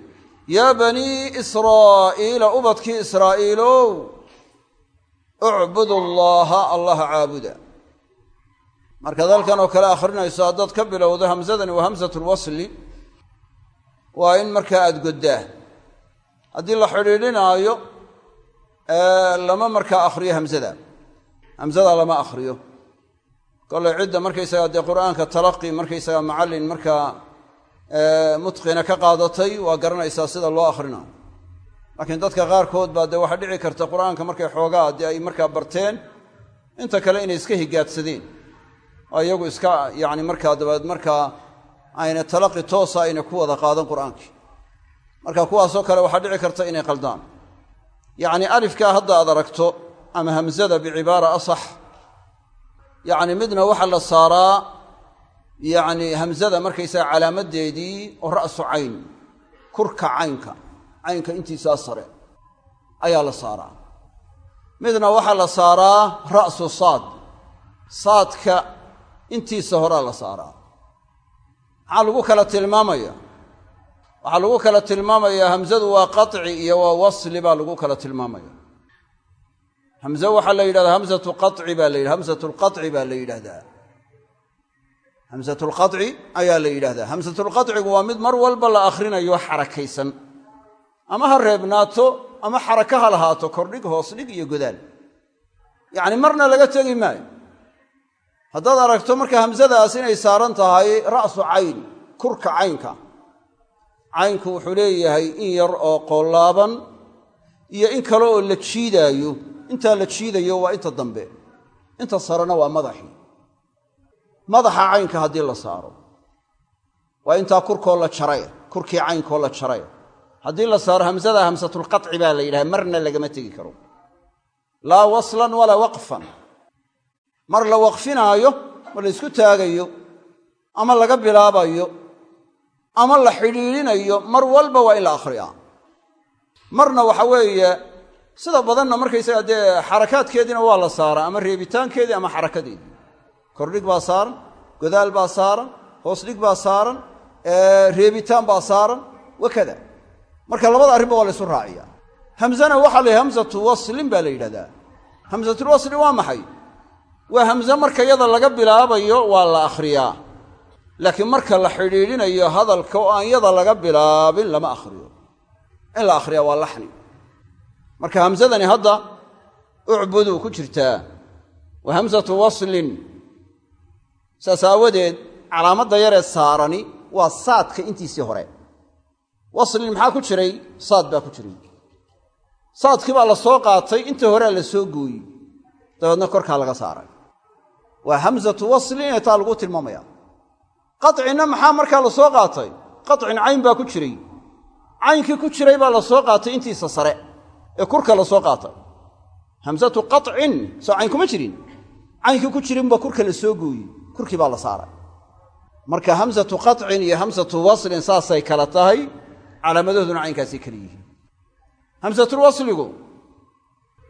yaa banii israa'iila ubadkii israa'iilow ucbudu allaaha allaha caabuda markaad halkan oo kale akhrinayso haddaad ka bilowdo hamsadani waa hamsatulwasli waa in markaa aada goddaa. Haddii la xidhiidhinaayo lama markaa akhriyo hamsada hamsada lama akhriyo. Kollay cidda markaysaga dee qur'aanka talaqi markaysaga macallin markaa mutqina ka qaadatay waa garanaysaa sida loo akhrinayo laakiin dadka qaarkood baa dee waxaa dhici karta qur'aanka markay xoogaa dee ay markaa barteen inta kale inay iska higaadsadeen oo iyagu iska yacni markaa dabeed markaa ayna talaqi toosa ayna ku wada qaadan qur'aankii marka kuwaasoo kale waxaa dhici karta inay qaldaan. Yacni alifkaa hadda aad aragto ama hamsada bicibaara asax yacni midna waxaa la saaraa yacni hamsada markaysaga calaamadeedii oo ra'su cayn kurka caynka caynka intiisaa sare ayaa la saaraa. Midna waxaa la saaraa ra'su saad saadka intiisa horaa la saaraa. Maxaa lagu kala tilmaamaya waxaa lagu kala tilmaamayaa hamsadu waa qaطci iyo waa wasli baa lagu kala tilmaamaya hamze waxaa la yidhahdaa hamsatu qaci baa la yidhah hamsatu lqaci baa la yidhahdaa. Hamsatulqaci ayaa la yidhahdaa. Hamsatulqacigu waa mid mar walba la akhrinayo xarakaysan. Ama ha reebnaato ama xaraka ha lahaato kordhig hoosdhig iyo godaal. Yacni marna laga tegi maayo haddaad aragto marka hamsadaas inay saaran tahay ra'su cayn kurka caynka. Caynku wuxuu leeyahay in yar oo qoolaaban iyo in kale oo la jiidaayo. Intaa la jiidayo waa inta dambe. Inta sarena waa madaxii madaxa caynka haddii la saaro. Waa intaa kurkoo la jaray kurkii caynkoo la jaray haddii la saaro hamsada hamsatulqaci baa la yidhaha marna lagama tegi karo. Laa waslan walaa waqfan mar la waqfinaayo mar la isku taagayo ama laga bilaabayo ama la xidhiidhinayo mar walba waa in la akhriyaa. Marna waxa weeye sida badanna markaysaga dee xarakaadkeediina waa la saaraa ama reebitaankeedii ama xarakadeedii kordhig baa saaran godaal baa saaran hoosdhig baa saaran reebitaan baa saaran wakada. Marka labada arrinba waa la ysu raaciya hamzana waxaa la hamsatu waslin baa la yidhahdaa. Hamsatulwasli waa maxay waa hamze marka yada laga bilaabayo waa la akhriyaa. Laakiin marka la xidhiidhinayo hadalka oo aan yada laga bilaabin lama akhriyo. In la akhriyaa waa laxni. Marka hamsadani hadda ucbuduu ku jirtaa waa hamsatu waslin. Saas aawadeed calaamadda yaree saarani waa saadka intiisii hore. Waslin maxaa ku jiray? Saad baa ku jiray. Saadkii baa la soo qaatay intii horea la soo gooyey. Dabeedna korkaa laga saaray waa hamsatu waslin ee taa lagu tilmaamaya. Qacina maxaa markaa la soo qaatay? Qacin cayn baa ku jiray. Caynkii ku jiray baa la soo qaatay intiisa sare ee kurka la soo qaatay. Hamsatu qacin soo cayn kuma jirin. Caynkii ku jirinba kurka la soo gooyey. Kurkii baa la saaray. Marka hamsatu qatcin iyo hamsatu waslin saasay kala tahay calaamadooduna caynkaasay kala yihiin. Hamsatulwasligu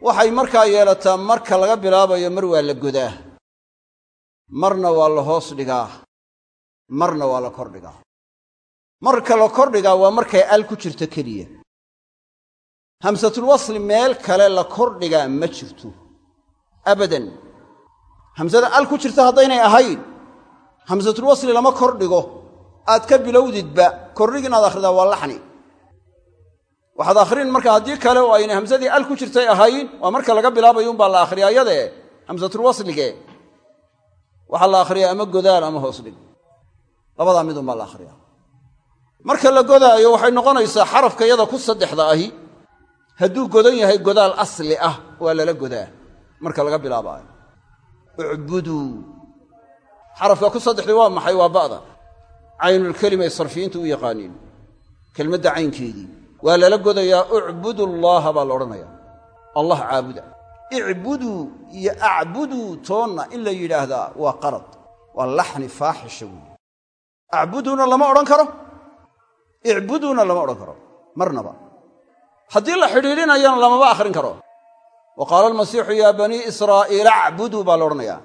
waxay markaa yeelataa marka laga bilaabayo mar waa la godaa marna waa la hoos dhigaa marna waa la kordhigaa marka la kordhigaa waa markay al ku jirto keliya. Hamsatulwasli meel kale la kordhigaa ma jirto. Abadan hamsada al ku jirta haddaynay ahayn hamsatulwasli lama kordhigo aad ka bilowdidba kordhig inaad akhridaa waa laxni. Waxaad akhrin marka haddii kale oo aynay hamsadii al ku jirtay ahayn waa marka laga bilaabayo umbaa la akhriyaa yadee hamsatulwaslige waxaa la akhriyaa ama godaal ama hoos dhig. Labadaa mid umbaa la akhriyaa. Marka la godaayo waxay noqonaysaa xarafka yada ku saddexda ahi. Hadduu godan yahay godaal asli ah waa lala godaa. Marka laga bilaabaayo. Ucbuduu xarafka ku saddexdii waa maxay? Waa ba'da. Caynulkelima ay sarfiyiintu u yaqaaniin. Kelmadda caynkeedii. Waa lala godayaa ucbudu llaaha baa la odhanayaa. Allah caabuda icbuduu iyo acbuduu toonna in la yidhaahdaa waa qarad waa laxni faaxisha weeye. Acbuduuna lama odhan karo icbuduuna lama odhan karo marnaba. Haddii la xidhiidhinayana lamaba akhrin karo. Wa qaala almasiixu yaa banii israa'iila acbuduu baa la odhanayaa.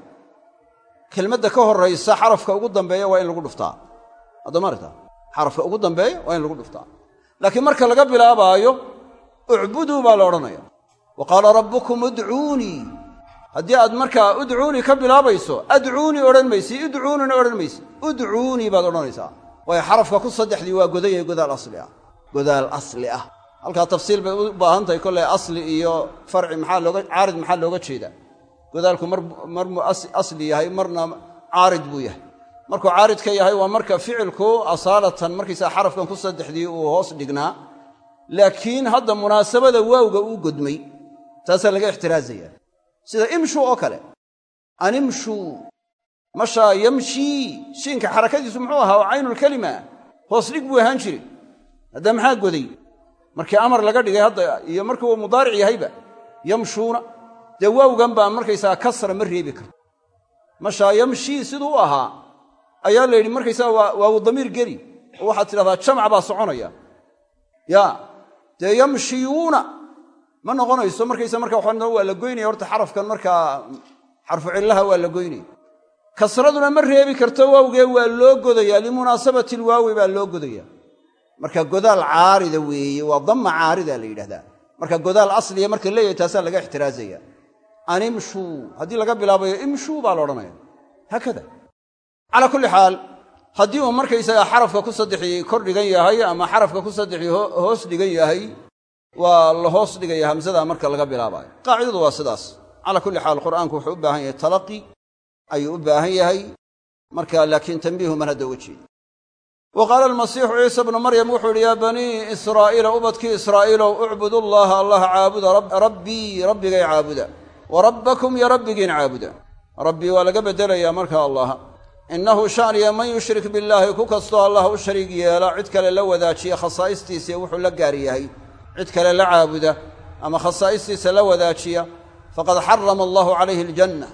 Kelmadda ka horraysa xarafka ugu dambeeya waa in lagu dhuftaa. Haddama aragta xarafka ugu dambeeya waa in lagu dhuftaa. Laakiin marka laga bilaabaayo ucbuduu baa la odhanaya wa qaala rabbukum udcuunii haddii aad markaa udcuunii ka bilaabayso adcuunii odhan maysi idcuunina odhan maysi. Udcuunii baad odhanaysaa. Waayo xarafka ku saddexdii waa godan yahay godaal asli ah. Godaal asli ah. Halkaa tafsiil bay u baahan tahay kolley asli iyo farci maxaa looga caarid maxaa looga jeedaa? Godaalku mar marmuu asli yahay marna caarid buu yahay. Markuu caaridka yahay waa marka ficilku asaalatan markaysaa xarafkan ku saddexdii uu hoos dhignaa. Laakiin hadda munaasabada waawga uu godmay taasaa laga ixtiraazaya. Sida imshuu oo kale. Animshuu mashaa yamshii. Shiinka xarakadiisu muxuu ahaa oo caynulkelima hoos dhig buu ahaan jiri hadda maxaa goday? Markii amar laga dhigay hadda iyo markii uu mudaaric yahayba yamshuuna. Dee waawgan baa markaysaa kasra ma reebi karto. Mashaa yamshii siduu ahaa ayaa la yidhi markaysaa waawu damiir geli. Oo waxaad tidhahdaa jamac baa soconaya. Ya dee yamshiyuuna ma noqonayso markaysa marka waa la goynaya horta xarafkan markaa xarfu cillaha waa la goynaya kasraduna ma reebi karto waawgee waa loo godayaa. Limunaasabati ilwaawi baa loo godaya marka godaal caarida weeye waa damma caarida la yidhahdaa. Marka godaal asliya marka leeyahay taasaa laga ixtiraazaya. Animshuu haddii laga bilaabayo imshuu baa la odhanaya. Haakada. Calaa kulli xaal haddii uu markaysagaa xarafka ku saddexii kor dhigan yahay ama xarafka ku saddexii hoos dhigan yahay waa la hoos dhigaya hamsadaa marka laga bilaabaayo qaacidadu waa sidaas. Calaa kulli xaal qur'aanku wuxuu u baahan yahay talaqi ayuu u baahan yahay. Marka laakiin tambiihu man hadda uga jeeda wa qaala almasiixu ciisa bnu maryam wuxuu yidhi yaa banii israa'iila ubadkii israa'iilow ucbudu llaha allah caabuda rabbii rabbigay caabuda. Wa rabbakum iyo rabbigiin caabuda. Rabbii waa laga beddelayaa marka allah innahu shaniya man yushrik billaahi ku kastoo allah u shariig yeela cid kale la wadaajiya khasaa'istiisii wuxuu la gaar cid kale la caabuda ama khasaa'istiisa la wadaajiya faqad xarama allahu calayhi aljanna.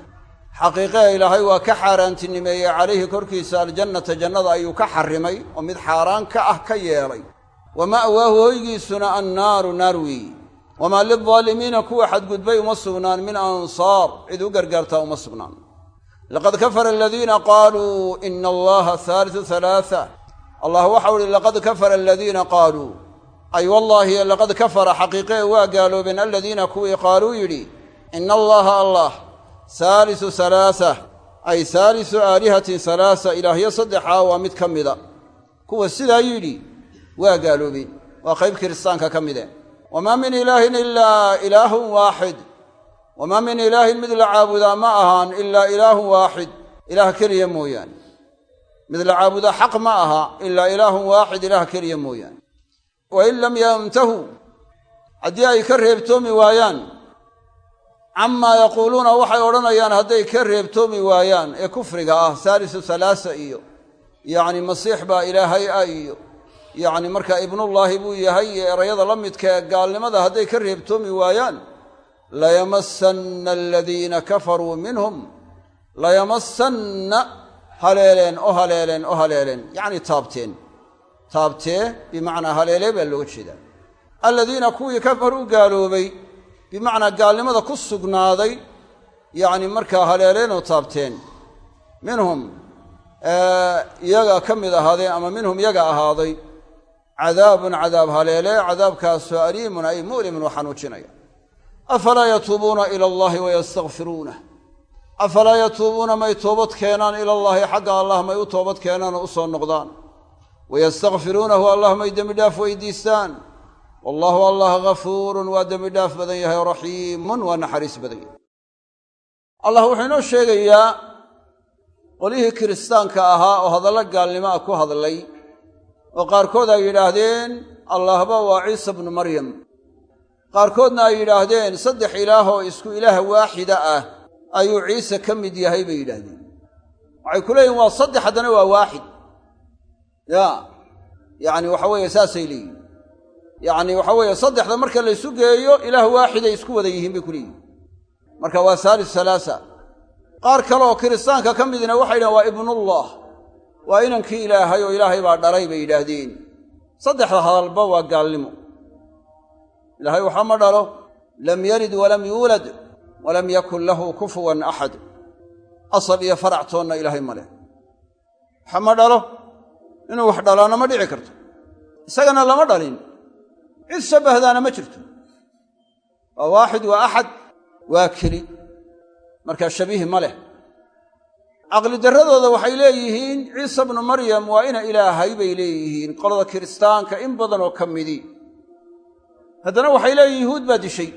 Xaqiiqee ilaahay waa ka xaaraantinimeeyey calayhi korkiisa aljannata jannada ayuu ka xarrimay oo mid xaaraan ka ah ka yeelay. Wa ma'waahu hoygiisuna annaaru naar weeyi. Wamaa lildaalimiina kuwa xadgudbay uma sugnaan min ansaar cid u gargaartaa uma sugnaan. Laqad kafara aladiina qaaluu ina allaha haalisu halaaa allah waxau uhi laqad kafara aladiina qaaluu ay wallaahi laqad kafara xaqiiqee waa gaaloobeen aladiina kuwii qaaluu yidhi ina allaha allah haalisu halaaa ay haalisu aalihatin halaasa ilaahyo saddexaa waa mid ka mida kuwa sidaa yidhi waa gaaloobeen waa qayb kiristaanka ka mide wamaa min ilaahin ilaa ilaahun waaxid wamaa min ilaahin mid la caabudaa ma ahaan ilaa ilaahun waaxid ilaah keliya mooyaane mid la caabudaa xaq ma aha ilaa ilaahun waaxid ilaah keliya mooyaane wa in lam yantahuu haddii ay ka reebtoomi waayaan camaa yaquuluuna waxay odhanayaan hadday ka reebtoomi waayaan ee kufriga ah haalisu halaasa iyo yacni masiix baa ilaahay ah iyo yacni markaa ibnullaahi buu yahay iyo erayada la midka ee gaalnimada hadday ka reebtoomi waayaan layamassanna aladiina kafaruu minhum layamassanna haleeleen oo haleeleen oo haleeleen yacni taabteen taabtee bimacnaa haleelee baa looga jeedaa. Aladiina kuwii kafar u gaaloobay bimacnaa gaalnimada ku sugnaaday yacni markaa haleeleen oo taabteen. Minhum iyaga ka mid ahaaday ama minhum yaga ahaaday cadaabun cadaab haleele cadaabkaasoo aliimun ay mu'limun oo xanuujinaya afalaa yatuubuuna ila allahi wayastakfiruunah afalaa yatuubuuna may toobad keenaan ila allaahi xagga allah may u toobad keenaan oo u soo noqdaan wayastakfiruunahu allah may dembidhaaf weydiistaan wallaahu allah ghafuurun waa dembidhaaf badan yahay raxiimun waa naxariis badan yahay allah wuxuu inoo sheegayaa qolyihii kiristaanka ahaa oo hadallo gaalnimo ah ku hadlay oo qaarkood ay yidhaahdeen allahba waa ciisa bnu maryam qaarkoodna ay yidhaahdeen saddex ilaah oo isku ilaah waaxida ah ayuu ciise ka mid yahay bay yidhaahdeen waxay ku leeyihiin waa saddex haddana waa ya. Yacni waxa weeye saasay leeyihiin yacni waxa weeye saddexda marka laysu geeyo ilaah waaxiday isku wada yihiin bay ku leeyihiin marka waa saalis salaasa. Qaar kale oo kiristaanka ka midna waxay yidhahen waa ibnullah. Waa inankii ilaahay oo ilaahay baa dhalay bay yidhaahdeen. Saddexda hadalba waa gaalnimo. Ilaahay waxa ma dhalo lam yalid walam yuulad walam yakun lahu kufuwan axad asal iyo farac toonna ilaahay ma leh. Waxa ma dhalo inuu wax dhalaana ma dhici karto. Isagana lama dhalin. Cid shabbahdaana ma jirto. Waa waaxid waa axad waa keli. Markaa shabiih ma leh. Caqli darradooda waxay leeyihiin ciisa bnu maryam waa ina ilaahay bay leeyihiin qolada kiristaanka in badan oo ka midi. Haddana waxay leeyihiin yuhuud baa dishay.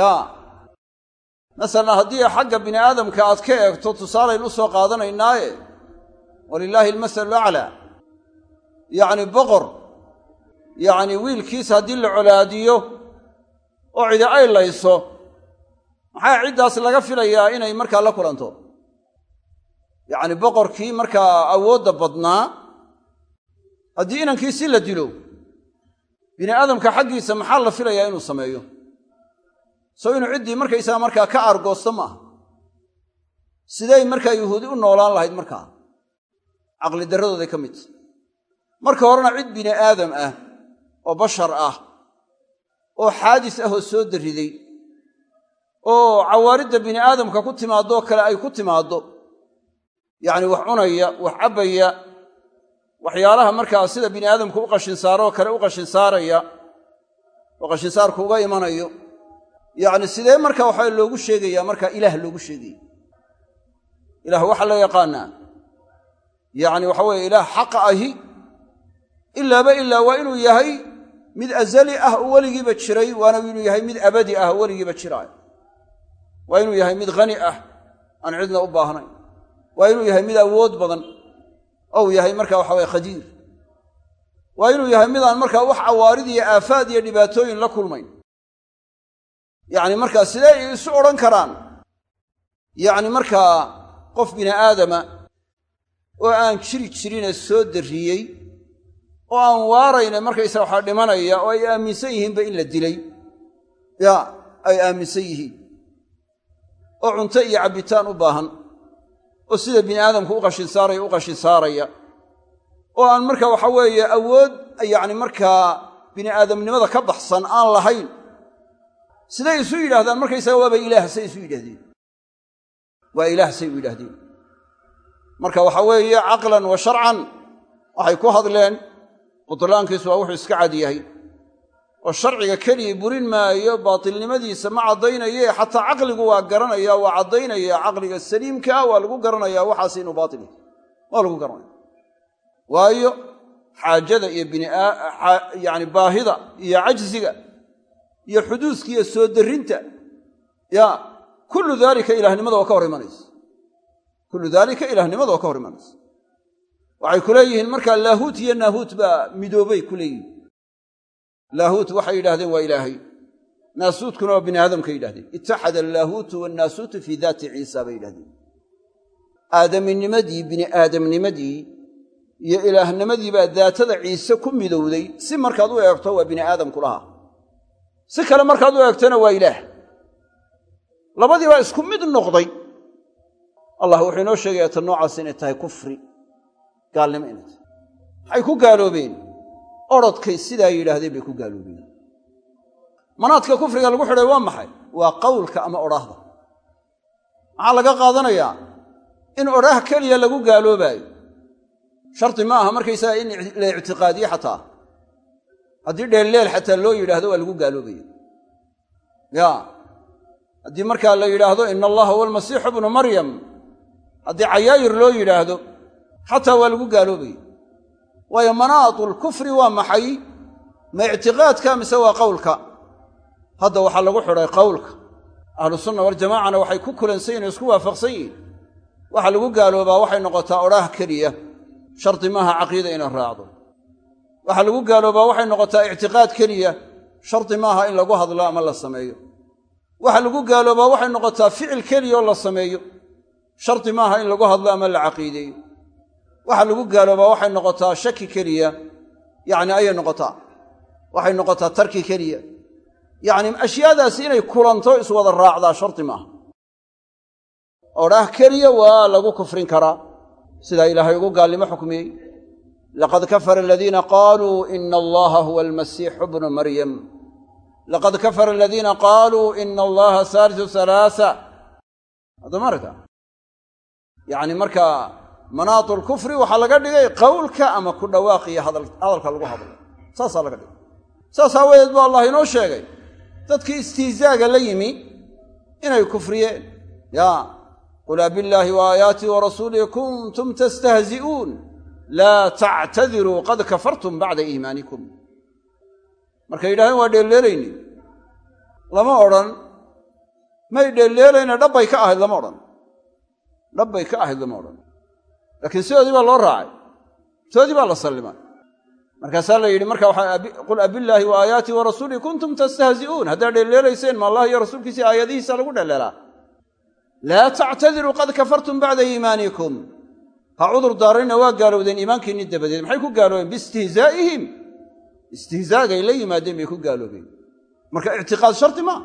Yaa masalan haddii xagga bini aadamka aad ka eegto tusaalayn u soo qaadanaynaaye walilaahi almasalu aclaa yacni boqor yacni wiilkiisa haddii la colaadiyo oo cidi ay layso maxaa ciddaas laga filayaa inay markaa la kulanto? Yacni boqorkii markaa awoodda badnaa haddii inankiisi la dilo bini aadamka xaggiisa maxaa la filayaa inuu sameeyo? Soo inuu ciddii markaysaga markaa ka aargoosto ma aha siday markaa yuhuudi u noolaan lahayd markaa caqli darradooday ka mid. Marka horena cid bini aadam ah oo bashar ah oo xaadis ah oo soo darriday oo cawaaridda bini aadamka ku timaadoo kale ay ku timaaddo yacni wax cunaya wax cabbaya waxyaalaha markaa sida bini aadamku u qashinsaaroo kale u qashinsaaraya oo qashinsaarku uga imanayo yacni sidee marka waxaa loogu sheegayaa markaa ilaah loogu sheegaya ilaah waxaa la yaqaanaa yacni waxa weeye ilaah xaqa ahi ilaaba ilaa waa inuu yahay mid azali ah oo weligiiba jiray waana inuu yahay mid abadi ah oo weligiiba jiraay. Waa inuu yahay mid khani ah aan cidna u baahnayn. Waa inuu yahay mid awood badan ou yahay marka waxa weye khadiir. Waa inuu yahay midaan markaa wax cawaarid iyo aafaad iyo dhibaatooyin la kulmayn. Yacni markaa sidee isu odhan karaan yacni markaa qof bini aadama oo aan jiri jirine soo darriyey oo aan waarayne markaysa waxaa dhimanaya oo ay aaminsan yihiinba in la dilay. Ya ay aaminsan yihiin. Oo cunto iyo cabbitaan u baahan. Oo sida bini aadamku u qashinsaaraya u qashinsaaraya oo aan marka waxa weeye awood yacni markaa bini aadamnimada ka baxsan aan lahayn siday isu yidhahdaan markaysaga waaba ilaah say isu yidhahdeen waa ilaah say u yidhaahdeen marka waxa weeye caqlan wa sharcan waxay ku hadleen butlaankiisu waa wuxuu iska cad yahay. Oo sharciga keliya burin maayo baatilnimadiisa ma caddaynaye xataa caqligu waa garanaya waa caddaynaya caqliga saliimkaa waa lagu garanaya waxaas inuu baatil yahay. Waa lagu garanaya waayo xaajada iyo biyani baahida iyo cajziga iyo xuduuska iyo soo darrinta ya kullu daalika ilahnimada waa ka hor imanaysa kullu daalika ilahnimada waa ka hor imanaysa waxay ku leeyihiin markaa laahuut iyo naahuut baa midoobay ku leeyihiin laahuut waxay yidhahdeen waa ilaahay. Naasuutkuna waa bini aadamkay yidhahdeen ittaxada allaahuutu waannaasuutu fii daati ciisa bay yidhahdeen aadaminimadii bini aadamnimadii iyo ilaahnimadii baa daatada ciise ku midowday. Si markaad u eegto waa bini aadamku lahaa. Si kale markaad u eegtona waa ilaah. Labadii baa isku mid noqday allah wuxuu inoo sheegayaa ta noocaas inay tahay kufri gaalnimo inay tahay. Maxay ku gaaloobeen. Orodkay sidaa yidhaahdeen bay ku gaaloobeen. Manaadka kufriga lagu xidhay waa maxay? Waa qowlka ama odhaahda maxaa laga qaadanayaa in odhaah keliya lagu gaaloobaayo shardi ma aha markaysaga in la ictiqaadiye xataa. Haddii dheelleel xataa loo yidhaahdo waa lagu gaaloobaya ya haddii markaa la yidhaahdo ina allaha huwa almasiixu bnu maryam haddii cayaayir loo yidhaahdo xataa waa lagu gaaloobaya waayo manaatu lkufri waa maxay? Ma ictiqaadka mise waa qowlka? Hadda waxaa lagu xidhay qowlka. Ahlu sunna waljamacana waxay ku kulansan yihiin isku waafaqsan yihiin waxa lagu gaaloobaa waxay noqotaa odhaah keliya. Shardi maaha caqiida inay raacdo. Waxaa lagu gaaloobaa waxay noqotaa ictiqaad keliya. Shardi maaha in lagu hadlo ama la sameeyo. Waxa lagu gaaloobaa waxay noqotaa ficil keliya oo la sameeyo shardi maaha in lagu hadlo ama la caqiideeyo. Waxa lagu gaaloobaa waxay noqotaa shaki keliya yacni ayay noqotaa. Waxay noqotaa tarki keliya. Yacni ashyaadaasi inay kulanto iswada raacdaa shardi maaha. Odhaah keliya waa lagu kufrin karaa. Sidaa ilaahay ugu gaalnimo xukmiyey. Laqad kafara aladiina qaaluu ina allaha huwa almasiixu bnu maryam. Laqad kafara aladiina qaaluu ina allaha haalisu halaasa addamarka yacni markaa manaatu lkufri waxaa laga dhigay qowlka ama ku dhawaaqiyo hadalka lagu hadlo saasaa laga dhigay. Saas aawadeed buu allah inoo sheegay dadkii istihzaaga la yimi inay kufriyeen. Ya qul abillaahi wa aayaatii wa rasuulihi kuntum tastahzi'uun. Laa tactadiruu qad kafartum bacda iimaanikum. Markay yidhahdeen waa dheelleelayni. Lama odhan may dheelleelayna dhabbay ka ahayd lama odhan dhabbay ka ahayd lama odhan laakiin sidoodii baa loo raacay. Sidoodii baa la sallimay markaasaa la yidhi marka qul abillaahi wa aayaatii wa rasuulihi kuntum tastahzi'uun. Haddaad dheelleelayseen ma allah iyo rasuulkiisii aayadihiisa lagu dheelleelaa laa tactadiruu qad kafartum bacda iimaanikum. Ha cudur daarayna waa gaalowdeen iimaankiinni dabadeed. Maxay ku gaaloobeen biistihzaa'ihim istihzaagay la yimaadeen bay ku gaaloobeen. Marka ictiqaad shardi maa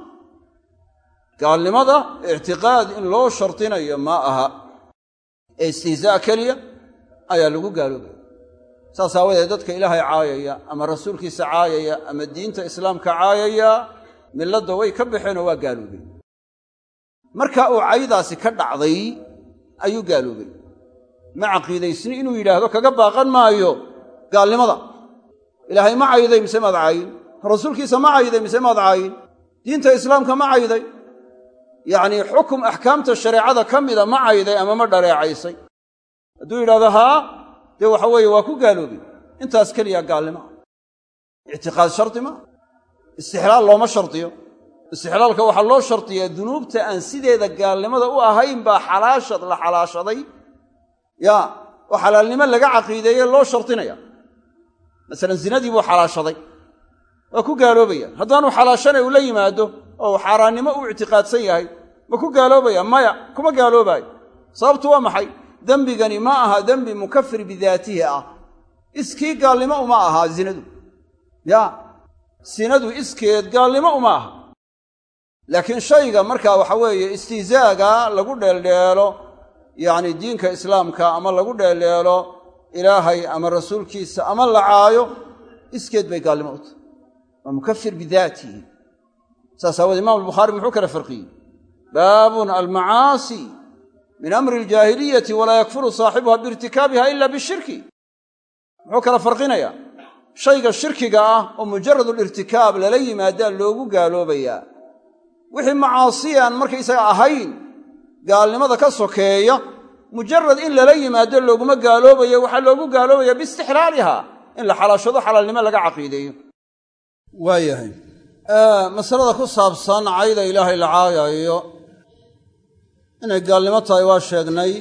gaalnimada ictiqaad in loo shardinayo ma aha. Ee istihzaa keliya ayaa lagu gaaloobaya saas aawadeed dadka ilaahay caayaya ama rasuulkiisa caayaya ama diinta islaamka caayaya milladda way ka baxeen oo waa gaaloobeen marka uu caydaasi ka dhacday ayuu gaaloobay ma caqiidaysni inuu yidhaahdo kaga baaqan maayo gaalnimada. Ilaahay ma cayday mise maad caayin? Rasuulkiisa ma cayday mise maad caayin? Diinta islaamka ma cayday yacnii xukum axkaamta shareecada ka mida ma cayday ama ma dhaleecaysay hadduu yidhahdo haa dee waxa weeye waa ku gaaloobay intaas keliya gaalnimo. Ah ictiqaad shardi maa istixlaal looma shardiyo istixlaalka waxaa loo shardiyaa dunuubta aan sideeda gaalnimada u ahayn baa xalaashad la xalaashaday. Ya oo xalaalnimo laga caqiideeye loo shardinaya masalan zinadii buu xalaashaday. Waa ku gaaloobaya haddaanu xalaashanay uu la yimaado oo xaaraannimo u ictiqaadsan yahay. Ma ku gaaloobaya maya kuma gaaloobaayo sababtu waa maxay? Dembigani ma aha dembi mukafir bidaatihi ah. Iskii gaalnimo uma aha zinadu. Ya sinadu iskeed gaalnimo uma aha. Laakiin shayga markaa waxa weeye istihzaaga lagu dheeldheelo yacni diinka islaamka ama lagu dheeldheelo ilaahay ama rasuulkiisa ama la caayo iskeed bay gaalnimo u tahay. Waa mukafir bidaatihi saas aawoodee imam albukhaari muxuu kala farqiyey. Baabun almacaasi min amri aljaahiliyati walaa yakfuru saaxibuha biirtikaabiha ila bishirki. Muxuu kala farqinayaa shayga shirkiga ah oo mujarad lirtikaab lala yimaadaa loogu gaaloobayaa. Wixii macaasiyaan markaysaga ahayn gaalnimada ka sokeeya mujarad in lala yimaado looguma gaaloobayo waxaa loogu gaaloobaya biistixlaaliha in la xalaashado xalaalnimo laga caqiideeyo. Waayahay masalada ku saabsan cayda ilaahay la caayayo inay gaalnimo tahay waa sheegnay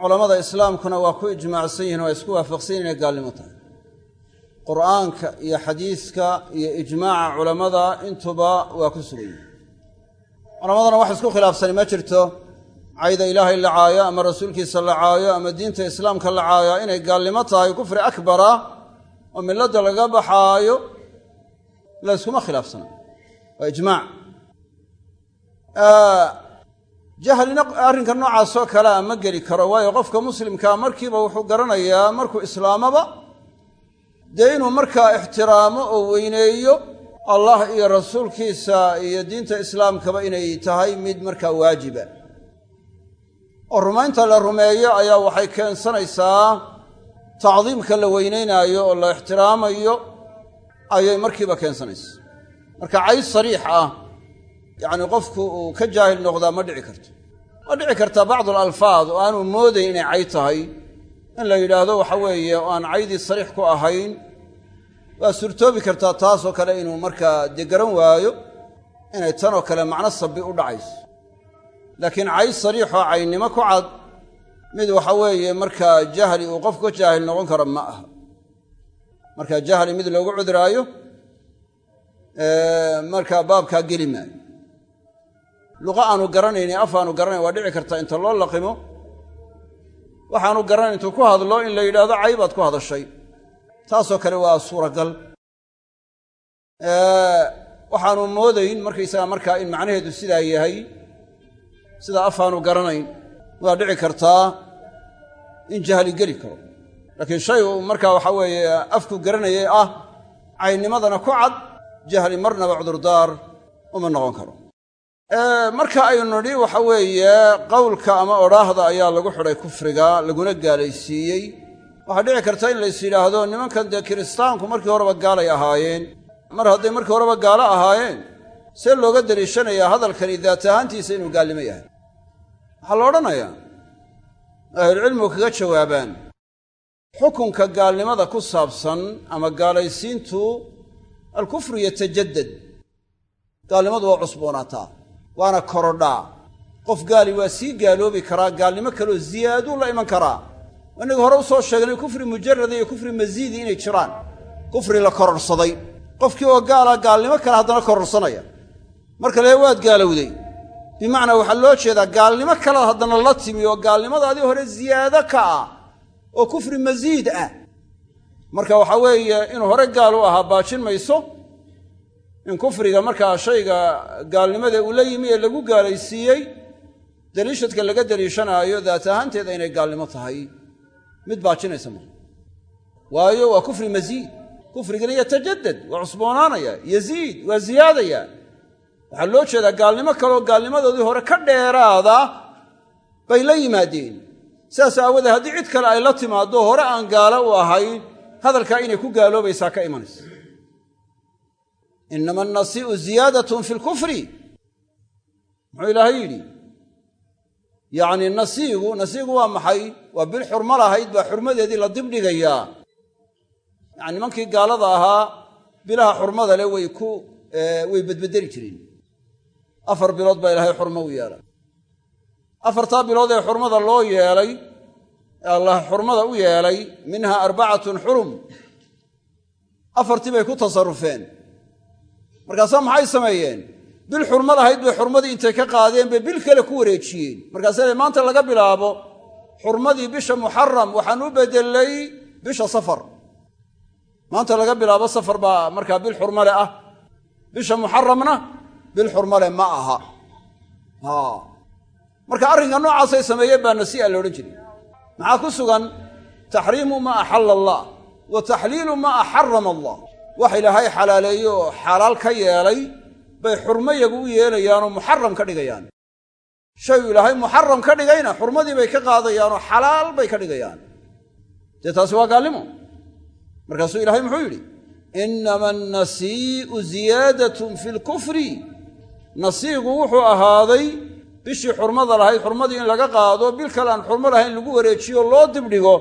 culammada islaamkuna waa ku ijmaacsan yihiin waa isku waafaqsan yihiin inay gaalnimo tahay. Qur'aanka iyo xadiiska iyo ijmaaca culammada intuba waa ku sugan yihiin culammadana wax isku khilaafsani ma jirto cayda ilaahay la caayo ama rasuulkiisa la caayo ama diinta islaamka la caayo inay gaalnimo tahay kufri akbara oo milladda laga baxaayo la yskuma khilaafsana waa ijmaac jahlina arrinka noocaasoo kalea ma geli karo waayo qofka muslimkaa markiiba wuxuu garanayaa markuu islaamaba dee inuu markaa ixtiraamo oo weyneeyo allah iyo rasuulkiisa iyo diinta islaamkaba inay tahay mid markaa waajiba. Oo rumaynta la rumeeyo ayaa waxay keensanaysaa tacdiimka la weynaynaayo oo la ixtiraamayo ayay markiiba keensanaysaa marka cayd sariix ah yacni qofku uu ka jaahil noqdaa ma dhici karto. Ma dhici kartaa bacdu alalfaad oo aanu moodayn inay cayd tahay. In la yidhaahdo waxa weeye oo aan caydii sariix ku ahayn waa suurtoobi kartaa taasoo kale inuu markaa dee garan waayo inay tanoo kale macno sabbi u dhacayso. Laakiin cayd sariixoo caynnimo ku cad mid waxa weeye markaa jahli uu qofku ka jaahil noqon karo ma aha. Marka jahli mid loogu cuduraayo markaa baabkaa geli maayo. Luqa aanu garanayni af aanu garanayn waa dhici kartaa inta loo laqimo. Waxaanu garanayn intuu ku hadlo in la yidhaahdo caybaad ku hadashay. Taasoo kale waa suuragal. Waxaanu moodayn markaysaga markaa in macnaheedu sidaa yahay sida afaanu garanayn waa dhici kartaa in jahli geli karo. Laakiin shay markaa waxa weeye afku garanayay ah caynnimadana ku cad jahli marnaba cudurdaar uma noqon karo. Marka aynu nidhi waxa weeye qowlka ama odhaahda ayaa lagu xidhay kufriga laguna gaalaysiiyey. Waxaa dhici karta in lays yidhaahdo nimankan dee kiristaanku markii horeba gaalay ahaayeen? Mar hadday markii horeba gaalo ahaayeen? See looga deliishanayaa hadalkani daat ahaantiisa inuu gaalnimo yahay. Waxaa la odhanayaa ahlulcilmigu kaga jawaabaan xukunka gaalnimada ku saabsan ama gaalaysiintu alkufru yatajaddad. Gaalnimadu waa cusboonaataa waana korodhaa. Qof gaali waa sii gaaloobi karaa gaalnimo kaleoo ziyaaduu la iman karaa. Innaga hore u soo sheegnay kufri mujarada iyo kufri masiidi inay jiraan. Kufri la kororhsaday qofkii oo gaala gaalnimo kale haddana kororhsanaya marka lee waad gaalowday. Bimacnaa waxaa loo jeedaa gaalnimo kalead haddana la timi oo gaalnimadaadii hore ziyaado ka ah oo kufri masiid ah marka waxaa weeye inuu hore gaal u ahaa baajin mayso in kufriga markaa shayga gaalnimada uu la yimi ee lagu gaalaysiiyey daliishadka laga daliishanaayo daat ahaanteeda inay gaalnimo tahay. Mid baajinaysa maa waayo waa kufri masiid kufrigana yatajaddad waa cusboonaanaya yaziid waa ziyaadaya. Waxaa loo jeedaa gaalnimo kaleoo gaalnimadoodii hore ka dheeraada bay la yimaadeen. Sidaas aawoodee haddii cid kale ay la timaaddo hore aan gaalo u ahayn hadalkaa inay ku gaaloobaysaa ka imanaysa. Inama annasii'u ziyaadatun fi lkufri muxuu ilaahay yidhi yacni nasiigu nasiigu waa maxay? Waa bil xurmo lahayd baa xurmadeedii la dibdhigayaa. Yani nimankii gaalada ahaa bilaha xurmada leh way ku way bedbedeli jireen. Afar bilood baa ilaahay xurmo u yeelay. Afartaa bilood ee xurmada loo yeelay ee allah xurmada u yeelay minha arbacatun xurum. Afartii bay ku tasarufeen markaasaa maxay sameeyeen? Bil xurmo lahayd bay xurmadii intay ka qaadeen bay bil kale ku wareejiyeen. Markaasale maanta laga bilaabo xurmadii bisha muxaram waxaan u bedelay bisha safar. Maanta laga bilaabo safar baa markaa bil xurmale ah. Bisha muxaramna bil xurmale ma aha. Marka arrinka noocaasay sameeyeen baa nasii'a la odhan jiray maxaa ku sugan? Taxriimu maa axalla allah wa taxliilu maa axarama allah. Wax ilaahay xalaaleeyo oo xalaal ka yeelay bay xurmo yagu u yeelayaanoo muxaram ka dhigayaan. Shayu ilaahay muxaram ka dhigayna xurmadii bay ka qaadayaanoo xalaal bay ka dhigayaan. Dee taasi waa gaalnimo? Markaasuu ilaahay muxuu yidhi innama annasii'u ziyaadatun fi lkufri nasiigu wuxuu ahaaday bishii xurmada lahayd xurmadii in laga qaado bil kale aan xurmo lahayn lagu wareejiyo loo dibdhigo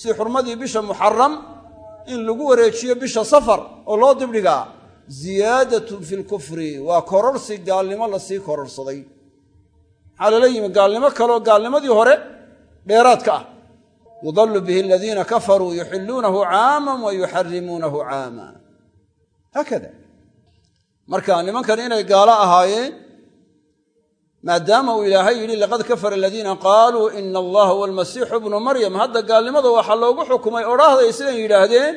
si xurmadii bisha muxaram in lagu wareejiyo bisha safar oo loo dibdhigaa ziyaadatun fi lkufri waa kororsi gaalnimo la sii kororsaday. Maxaa lala yimi? Gaalnimo kaleoo gaalnimadii hore dheeraadka ah. Yudallu bihi aladiina kafaruu yuxilluunahu caaman wa caama haakada marka nimankan inay gaalo ahaayeen maadaama uu ilaahay yidhi laqad kafara aladiina qaaluu ina allaha huwa almasiixu ibnu maryam. Hadda gaalnimada waxaa loogu xukumay odhaahday sidan yidhaahdeen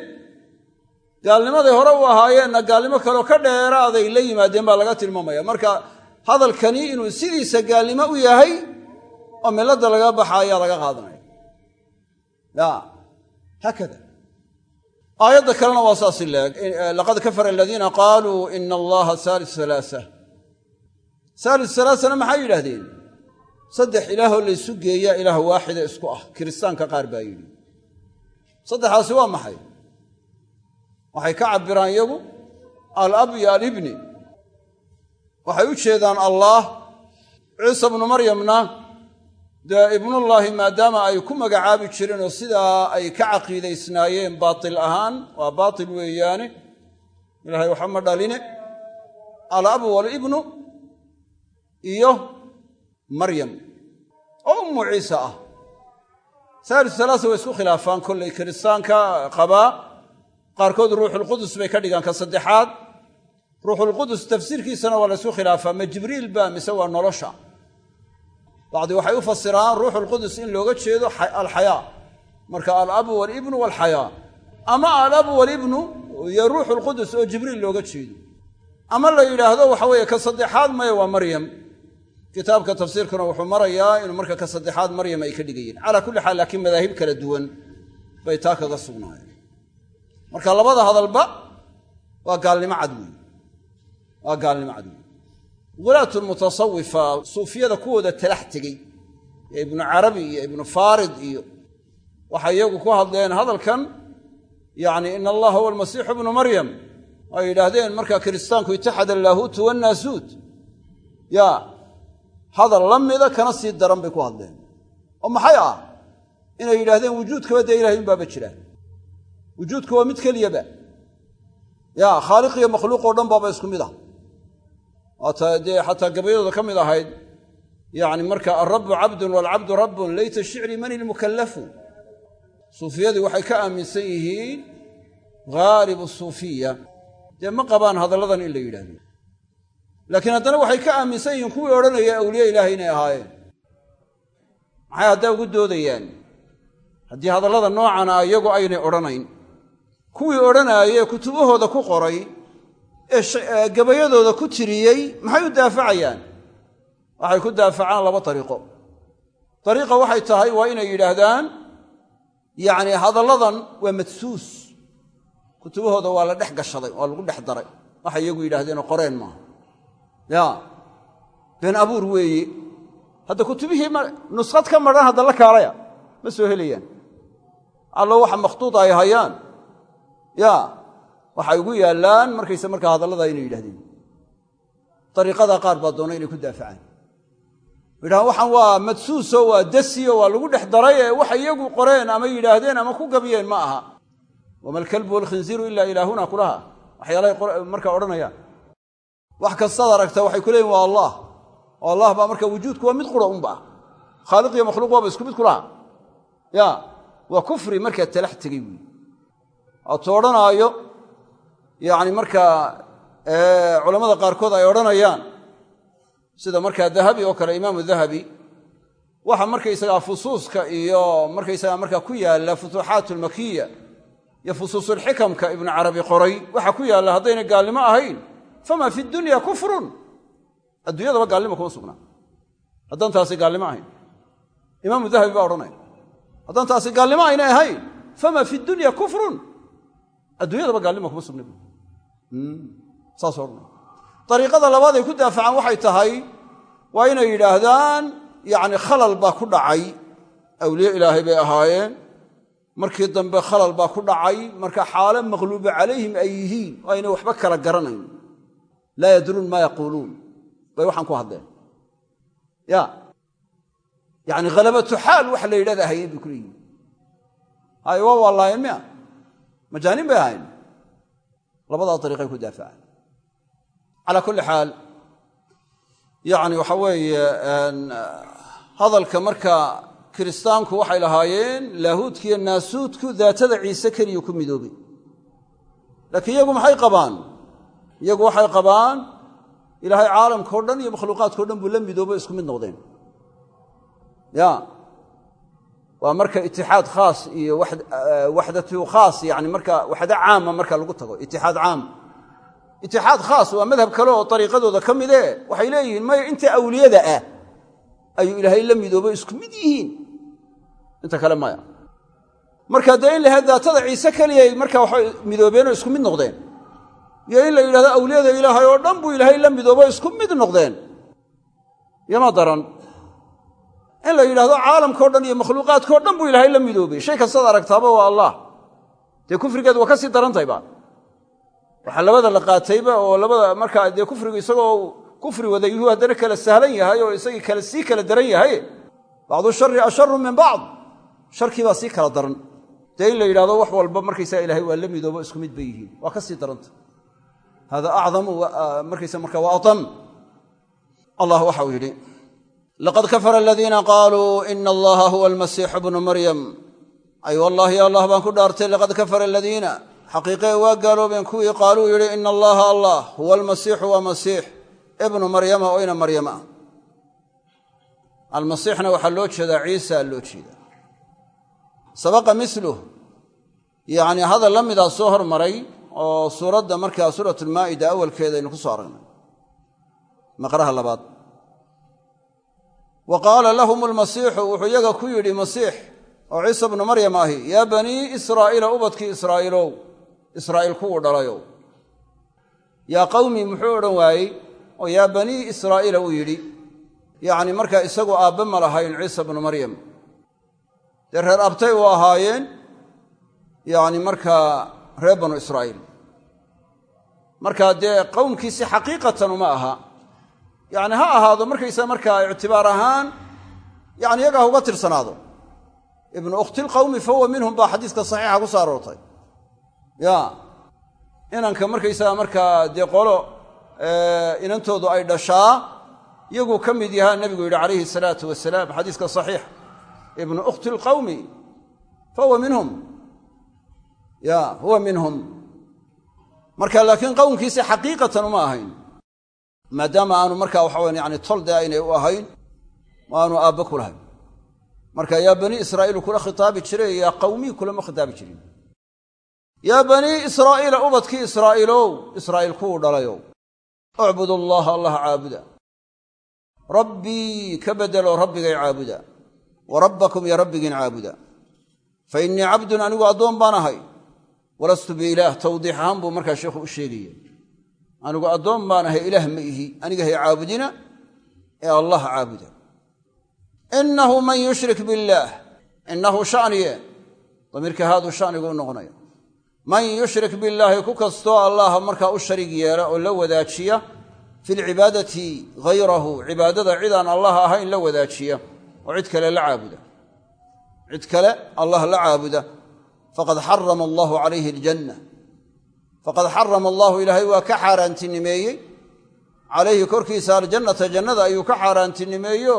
gaalnimaday hore u ahaayeenna gaalnimo kaleo ka dheeraaday la yimaadeen baa laga tilmaamaya. Marka hadalkani inuu sidiisa gaalnimo u yahay oo milladda laga baxa ayaa laga qaadanaya. Ya haakada aayadda kalena waa saasi leeg. Laqad kafara aladiina qaaluu ina allaha saalis alaaa saalis alaasana maxay yidhaahdeen? Saddex ilaahoo laysu geeyaa ilaah waaxida isku ah. Kiristaanka qaar baa yidhi. Saddexaasi waa maxay? Waxay ka cabbiraan iyagu? Alab iyo alibni. Waxay u jeedaan allaah ciisa bnu maryamna dee ibnullaahi maadaama ay ku magacaabi jireen oo sidaa ay ka caqiidaysnaayeen baatil ahaan. Waa baatil weeyaane ilaahay waxa ma dhaline. Alabu walibnu iyo maryam oo ummu ciise ah. Saalis salaasa way isku khilaafaan kollay kiristaanka qabaa qaarkood ruuxulqudus bay ka dhigaan ka saddexaad. Ruuxulqudus tafsiirkiisana waa la ysku khilaafaa ma jibriil ba mise waa nolosha? Bacdi waxay u fasiraan ruuxulqudus in looga jeedo alxayaa. Marka alabu walibnu walxayaa. Ama alabu walibnu iyo ruuxulqudus oo jibriil looga jeedo. Ama la yidhaahdo waxa weeye ka saddexaad maya waa maryam kitaabka tafsiirkuna wuxuu marayaa inuu marka ka saddexaad maryam ay ka dhigayeen. Calaa kulli xaal laakiin madaahib kala duwan bay taa kaga sugnaayeen. Marka labada hadalba waa gaalnimo cad waa gaalnimo cad wey wulaatu lmutasawifa suufiyada kuwooda talax tegey. Ee ibnu carabi iyo ibnu faarid iyo waxay iyagu ku hadleen hadalkan yacni ina allaha huwa almasiixu ibnu maryam. Ay yidhaahdeen markaa kiristaanku itaxada allaahuutu wannaasuut. Ya hadal la mida kana sii daran bay ku hadleen. Oo maxay ah? Inay yidhaahdeen wujuudkaba dee ilahay unbaaba jiraan. Wujuudku waa mid keliyaba. Ya khaaliq iyo makhluuq oo dhan baaba isku mid ah. Waata dee xataa gabayadooda ka mid ahayd yacni marka alrabbu cabdun waalcabdu rabbun layta shicri man ilmukallafu suufiyadii waxay ka aaminsan yihiin haalibu suufiya. Dee ma qabaan hadalladan in la yidhahdo laakiin haddana waxay ka aaminsan yihiin kuwii odhanaya awliye ilaahay inay ahaayeen. Maxay haddaa ugu doodayaan? Haddii hadallada noocana iyagu aynay odhanayn. Kuwii odhanaayee kutubahooda ku qoray ee gabayadooda ku tiriyey maxay u daafacayaan? Waxay ku daafacaan laba dariiqo dariiqa waxay tahay waa inay yidhaahdaan yacni hadalladan waa madsuus. Kutubahooda waa la dhex gashaday waa lagu dhex daray. Waxay iyagu yidhaahdeenoo qoreen maaha ya. Been abuur weeye hadda kutubihii nuskhad ka madhan hadda la kaalaya. Ma soo helayaan. Allo waxa makhtuuda ay hayaan. Ya. Waxay ugu yaallaan markayse markaa hadalladaa inay yidhahdeen dariiqadaa qaar baa doona inay ku daafacaan. Yidhahaan waxaan waa madsuuso waa dasiyo waa lagu dhex daray ee waxay iyagu qoreen ama yidhaahdeen ama ku gabiyeen ma aha. Wama alkalbu walkhinziiru ilaa ilaahuna kulaha. Waxyaalahay markaa odhanayaan wax kastaad aragta waxay ku leeyihiin waa allah. Oo allah baa marka wujuudku waa mid qura unba. Khaaliq iyo makhluuq waaba isku mid kulaha ya waa kufri markaa talax tegey wey waatuu odhanaayo yacni markaa culammada qaarkood ay odhanayaan sida markaa dahabi oo kale imaamu dahabi waxa markaysagaa fusuuska iyo markaysagaa markaa ku yaalla futuuxaat almakiya iyo fusuusulxikamka ibnu carabi qoray waxa ku yaalla haddayna gaalnimo ahayn fama fi dunya kufrun. Adduunyadaba gaalnimo kuma sugnaa haddaan taasi gaalnimo ahayn. Imaamu dahabi baa odhanaya haddaan taasi gaalnimo aynay ahayn fama fi dunya kufrun. Adduunyadaba gaalnimo kuma sugna bu saas odhanaya. Dariiqada labaad ay ku daafacaan waxay tahay waa inay yidhaahdaan yacni khalal baa ku dhacay. Awliye ilaahay bay ahaayeen. Markii dambe khalal baa ku dhacay. Marka xaalo maqluuba calayhim ay yihiin oo waxba kala garanayn laa yadruun maa yaquuluun bay waxaan ku hadleen ya yacni khalabatu xaal wax la yidhahda ahayeen bay ku leeyihiin hay waa waalaayeen miya majaaniin bay ahayn labadaa dariiqay ku daafacaan calaa kulli xaal yacni waxa weeye hadalka marka kiristaanku waxay lahaayeen laahuudkiiyo naasuudku daatada ciise keliya ku midoobay laakiin iyagu maxay qabaan iyagu waxay qabaan ilaahay caalamkao dhan iyo makhluuqaadkao dhan buu la midoobo isku mid noqdeen. Ya. Waa marka itixaad khaas iyo waxdatu khaas yani marka waxda caama marka lagu tago itixaad caam. Itixaad khaas waa madhab kale oo dariiqadooda ka midee waxay leeyihiin maya inta awliyada ah ayuu ilaahay la midoobo isku mid yihiin. Inta kale maya. Marka dee in lahayd daatada ciise keliyay marka waxay midoobeenoo isku mid noqdeen iyo in la yidhahdo awliyada ilaahay oo dhan buu ilaahay la midoobo isku mid noqdeen. Yama daran. In la yidhahdo caalamkao dhan iyo makhluuqaadkao dhan buu ilaahay la midoobay shay kastaad aragtaaba waa allah. Dee kufrigeed waa ka sii darantayba. Waxaa labada la qaatayba oo labada markaa dee kufrigu isagoo kufri wada yuhu haddana kala sahlan yahay oo isagii kale sii kala daran yahay bacdu shari asharu min bacd. Sharkii baa sii kala daran. Dee in la yidhahdo wax walba markaysaa ilahay waa la midoobo isku mid bay yihiin. Waa ka sii daranta hada acdamu markaysa marka waa atam allah waxa uu yidhi laqad kafara aladiina qaaluu ina allaha huwa almasiixu bnu maryam. Ay wallaahi allah baan ku dhaartay laqad kafara aladiina xaqiiqee waa gaaloobeen kuwii qaaluu yidhi ina allaha allah huwa almasiixu waa masiix ibnu maryama oo ina maryama. Ah almasiixna waxaa loo jeedaa ciisa loo jeedaa. Sabaqa miluh yacni hadal la oo suuradda markaa suurat almaa'ida awalkeeda aynu ku soo aragnay. Maqraha labaad. Wa qaala lahum almasiixu wuxuu iyaga ku yidhi masiix oo ciisa bnu maryam ahi yaa banii israa'iila ubadkii israa'iilow israa'iil kuwuu dhalayow? Yaa qawmi muxuu odhan waayey oo yaa banii israa'iila uu yidhi. Yacni markaa isagu aabbe ma lahayn ciisa bnu maryam. Dee reer abtay u ahaayeen? Yacni markaa reer banu israa'iil. Markaa dee qowmkiisi xaqiiqatan uma aha. Yacni ha ahaado markaysa markaa ictibaar ahaan yani yagaa uga tirsanaado. Ibnu ukhtilqawmi fahuwa minhum baa xadiiska saxiixa ku soo aroortay. Ya inanka markaysaga markaa dee qolo inantoodu ay dhashaa yaguu ka mid yahaa nebigu yidhi calayhi salaatu wasalaam xadiiska saxiix. Ibnu ukhti lqawmi fahuwa minhum ya huwa minhum. Marka laakiin qowmkiisi xaqiiqatan uma ahayn. Maadaama aanu markaa waxa waya yani tol dee aynay u ahayn aanu aabbe ku lahayn. Marka yaa banii israa'iilu kula khitaabi jiray yaa qawmii kulama khitaabi jirin. Yaa banii israa'iila ubadkii israa'iilow israa'iil kuwuu dhalayow. Ucbud allaha allah caabuda. Rabbii ka bedelo rabbigay caabuda. Wa rabbakum iyo rabbigiin caabuda. Fa innii cabdun anigu addoon walastu biilaah tawdiix ahaan buu markaa sheikhu u sheegaya anigu addoon baan ahay ilaah ma ihi aniga hay caabudina ee allah caabuda. Innahu man yushrik billaah innahu shaniye damiirka haaduu shanigu u noqonaya man yushrik billaahi ku kastoo allah markaa u sharig yeela oo la wadaajiya fi lcibaadati hayrahu cibaadada cidaan allah ahayn la wadaajiya oo cid kale caabuda. Cid kale allah la caabuda faqad xarama allahu calayhi aljanna faqad xarama allahu ilaahay waa ka xaaraantinimeeyey. Calayhi korkiisa aljannata jannada ayuu ka xaaraantinimeeyo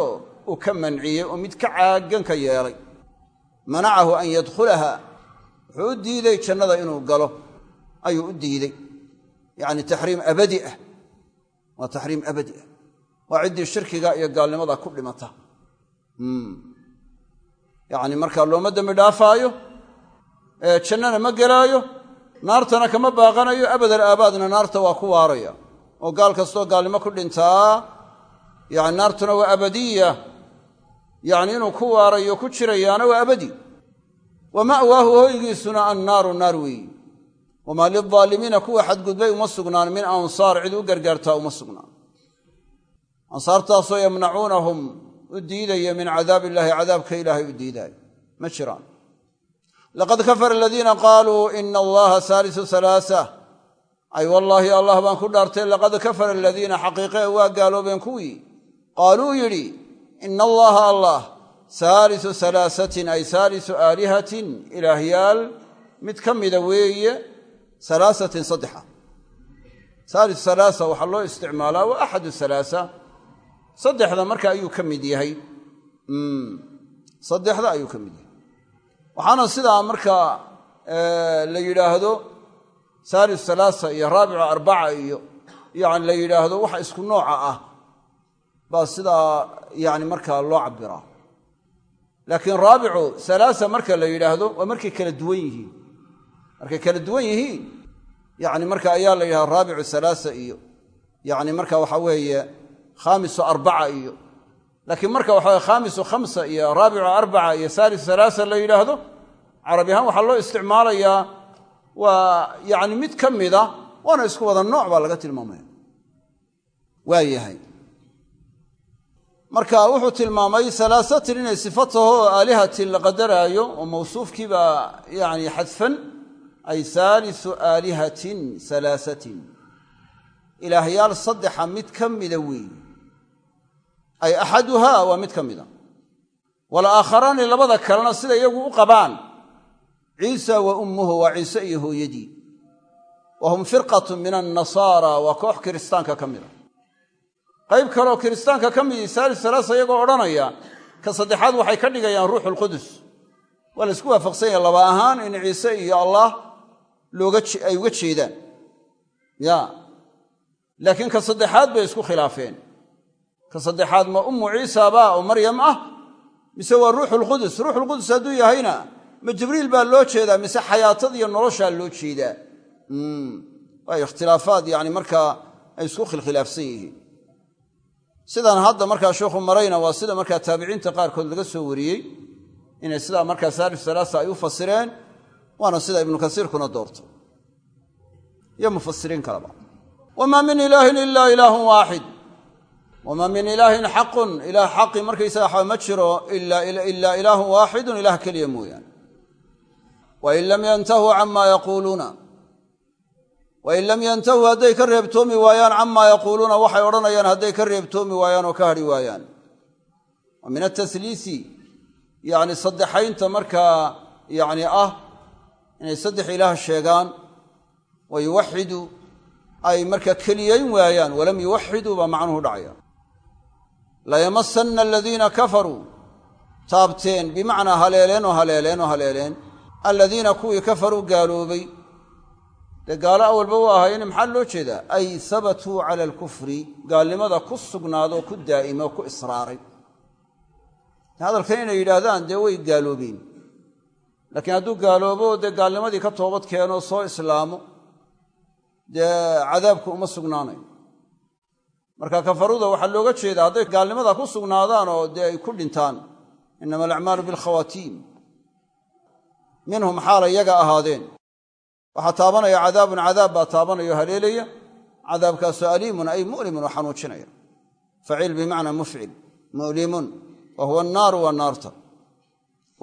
uu ka manciyey oo mid ka caaggan ka yeelay. Manacahu an yadkhulaha. Wuxuu u diiday jannada inuu galo. Ayuu u diidey yacni taxriim abadi ah. Waa taxriim abadi ah. Waa ciddii shirkiga iyo gaalnimada ku dhimata. Yacni markaa looma dembi dhaafaayo jannana ma gelaayo naartana kama baaqanayo abadal aabaadna naarta waa ku waaraya. Oo gaal kastoo gaalnimo ku dhintaa yani naartuna waa abadiya. Yacni inuu ku waarayo ku jirayaana waa abadi. Wa ma'waahu hoygiisuna annaaru naar weeyi. Wamaa lilaalimiina kuwa xadgudbay uma sugnaan min ansaar cid u gargaartaa uma sugnaan. Ansaartaasoo yamnacuunahum u diidaya min cadaab illaahi cadaabka ilaahay u diidaayo. Ma jiraan laqad kafara aladiina qaaluu ina allaha haalisu halaasa ay wallaahi allah baan ku dhaartay laqad kafara aladiina xaqiiqee waa gaaloobeen kuwii qaaluu yidhi ina allaha allah haalisu halaasatin ay haalisu aalihatin ilaahyaal mid ka mida weeye halaasatin saddexa haalisu halaasa waxaa loo isticmaalaa waa axadu halaasa saddexda marka ayuu ka mid yahay waxaana sidaa marka la yidhaahdo haalisu halaasa iyo raabicu arbaca iyo yani la yidhaahdo waxa isku nooca ah baa sidaa yani markaa loo cabiraa laakiin raabicu halaasa marka la yidhaahdo waa markay kala duwan yihiin. Markay kala duwan yihiin yani marka ayaa la yidhaha raabicu alaasa iyo yani marka waxa weeye khaamisu arbaca iyo laakiin marka waxa khaamisu khamsa iyo raabicu arbaca iyo saalisu alaasa la yidhaahdo carabi ahaan waxaa loo isticmaalayaa waa yani mid ka mida waana isku wada nooc baa laga tilmaamaya. Waa yahay. Marka wuxuu tilmaamay alaasatin inay sifa taho aalihatin la qadaraayo oo mawsuufkiibaa yani xadfan ay haalisu aalihatin alaasatin ilaahyaal saddexa mid ka ay axaduhaa waa mid ka mida walaaakharaani labada kalena sida iyagu u qabaan ciisa wa ummuhu waa ciise iyo hooyadii. Wa hum firqatu min annasaara waa koox kiristaanka ka mida qayb kaleoo kiristaanka ka midii saalis salaasa iyagoo odhanaya ka saddexaad waxay ka dhigayaan ruuxu lqudus waa la isku waafaqsan yahay laba ahaan in ciise iyo allah ay uga jeedaan. Laakiin ka saddexaad bay isku khilaafeen ka saddexaad ma ummu ciisaba oo maryam ah? Mise waa ruuxulqudus ruuxulqudus hadduu yahayna ma jibriil baa loo jeedaa mise xayaatad iyo noloshaa loo jeedaa? Waayo ikhtilaafaad yani markaa ay isku khilkhilaafsan yihiin. Sidan hadda markaa sheikhu marayna waa sida markaa taabiciinta qaarkood laga soo wariyey inay sidaa markaa saalif salaasa ay u fasireen waana sida ibnu kasiirkuna doorto. Iyo mufasiriin kaleba wamaa min ilaahin ila ilaahun waaxid wamaa min ilaahin xaqun ilaah xaqi markaysaga waxba ma jiro ilaa ilaahun waaxidun ilaah keliya mooyaane wain lam yantahuu camaa yaquuluuna wain lam yantahuu hadday ka reebtoomi waayaan camaa yaquuluuna waxay odhanayaan hadday ka reebtoomi waayaan oo ka hadhi waayaan wa min atasliisi yacni saddexaynta markaa yacni ah inay saddex ilaah sheegaan wa yuwaxidu ay markaa keliyayn waayaan walam yuwaxiduu baa macnuhu dhacaya layamasanna aladiina kafaruu taabteen bimacnaa haleeleen oo haleeleen oo haleeleen aladiina kuwii kafaruu gaaloobay. Dee gaalo awalba u ahaayeen maxaa loo jeedaa? Ay habatuu cala alkufri gaalnimada ku sugnaadoo ku daa'ima oo ku israaray. Hadalkan inay yidhaahdaan dee way gaaloobeen. Laakiin hadduu gaaloobo dee gaalnimadii ka toobad keeno soo islaamo dee cadaabku uma sugnaanayo marka kafaruda waxaa looga jeedaa hadday gaalnimada ku sugnaadaan oo dee ay ku dhintaan inama alacmaalu bilkhawaatiim minhum xaala iyaga ahaadeen. Waxaa taabanaya cadaabun cadaab baa taabanaya o haleelaya. Cadaabkaasoo aliimun ay mu'limun oo xanuujinaya. Faciil bimacnaa mufcil mu'limun wa huwa annaaru waa naarta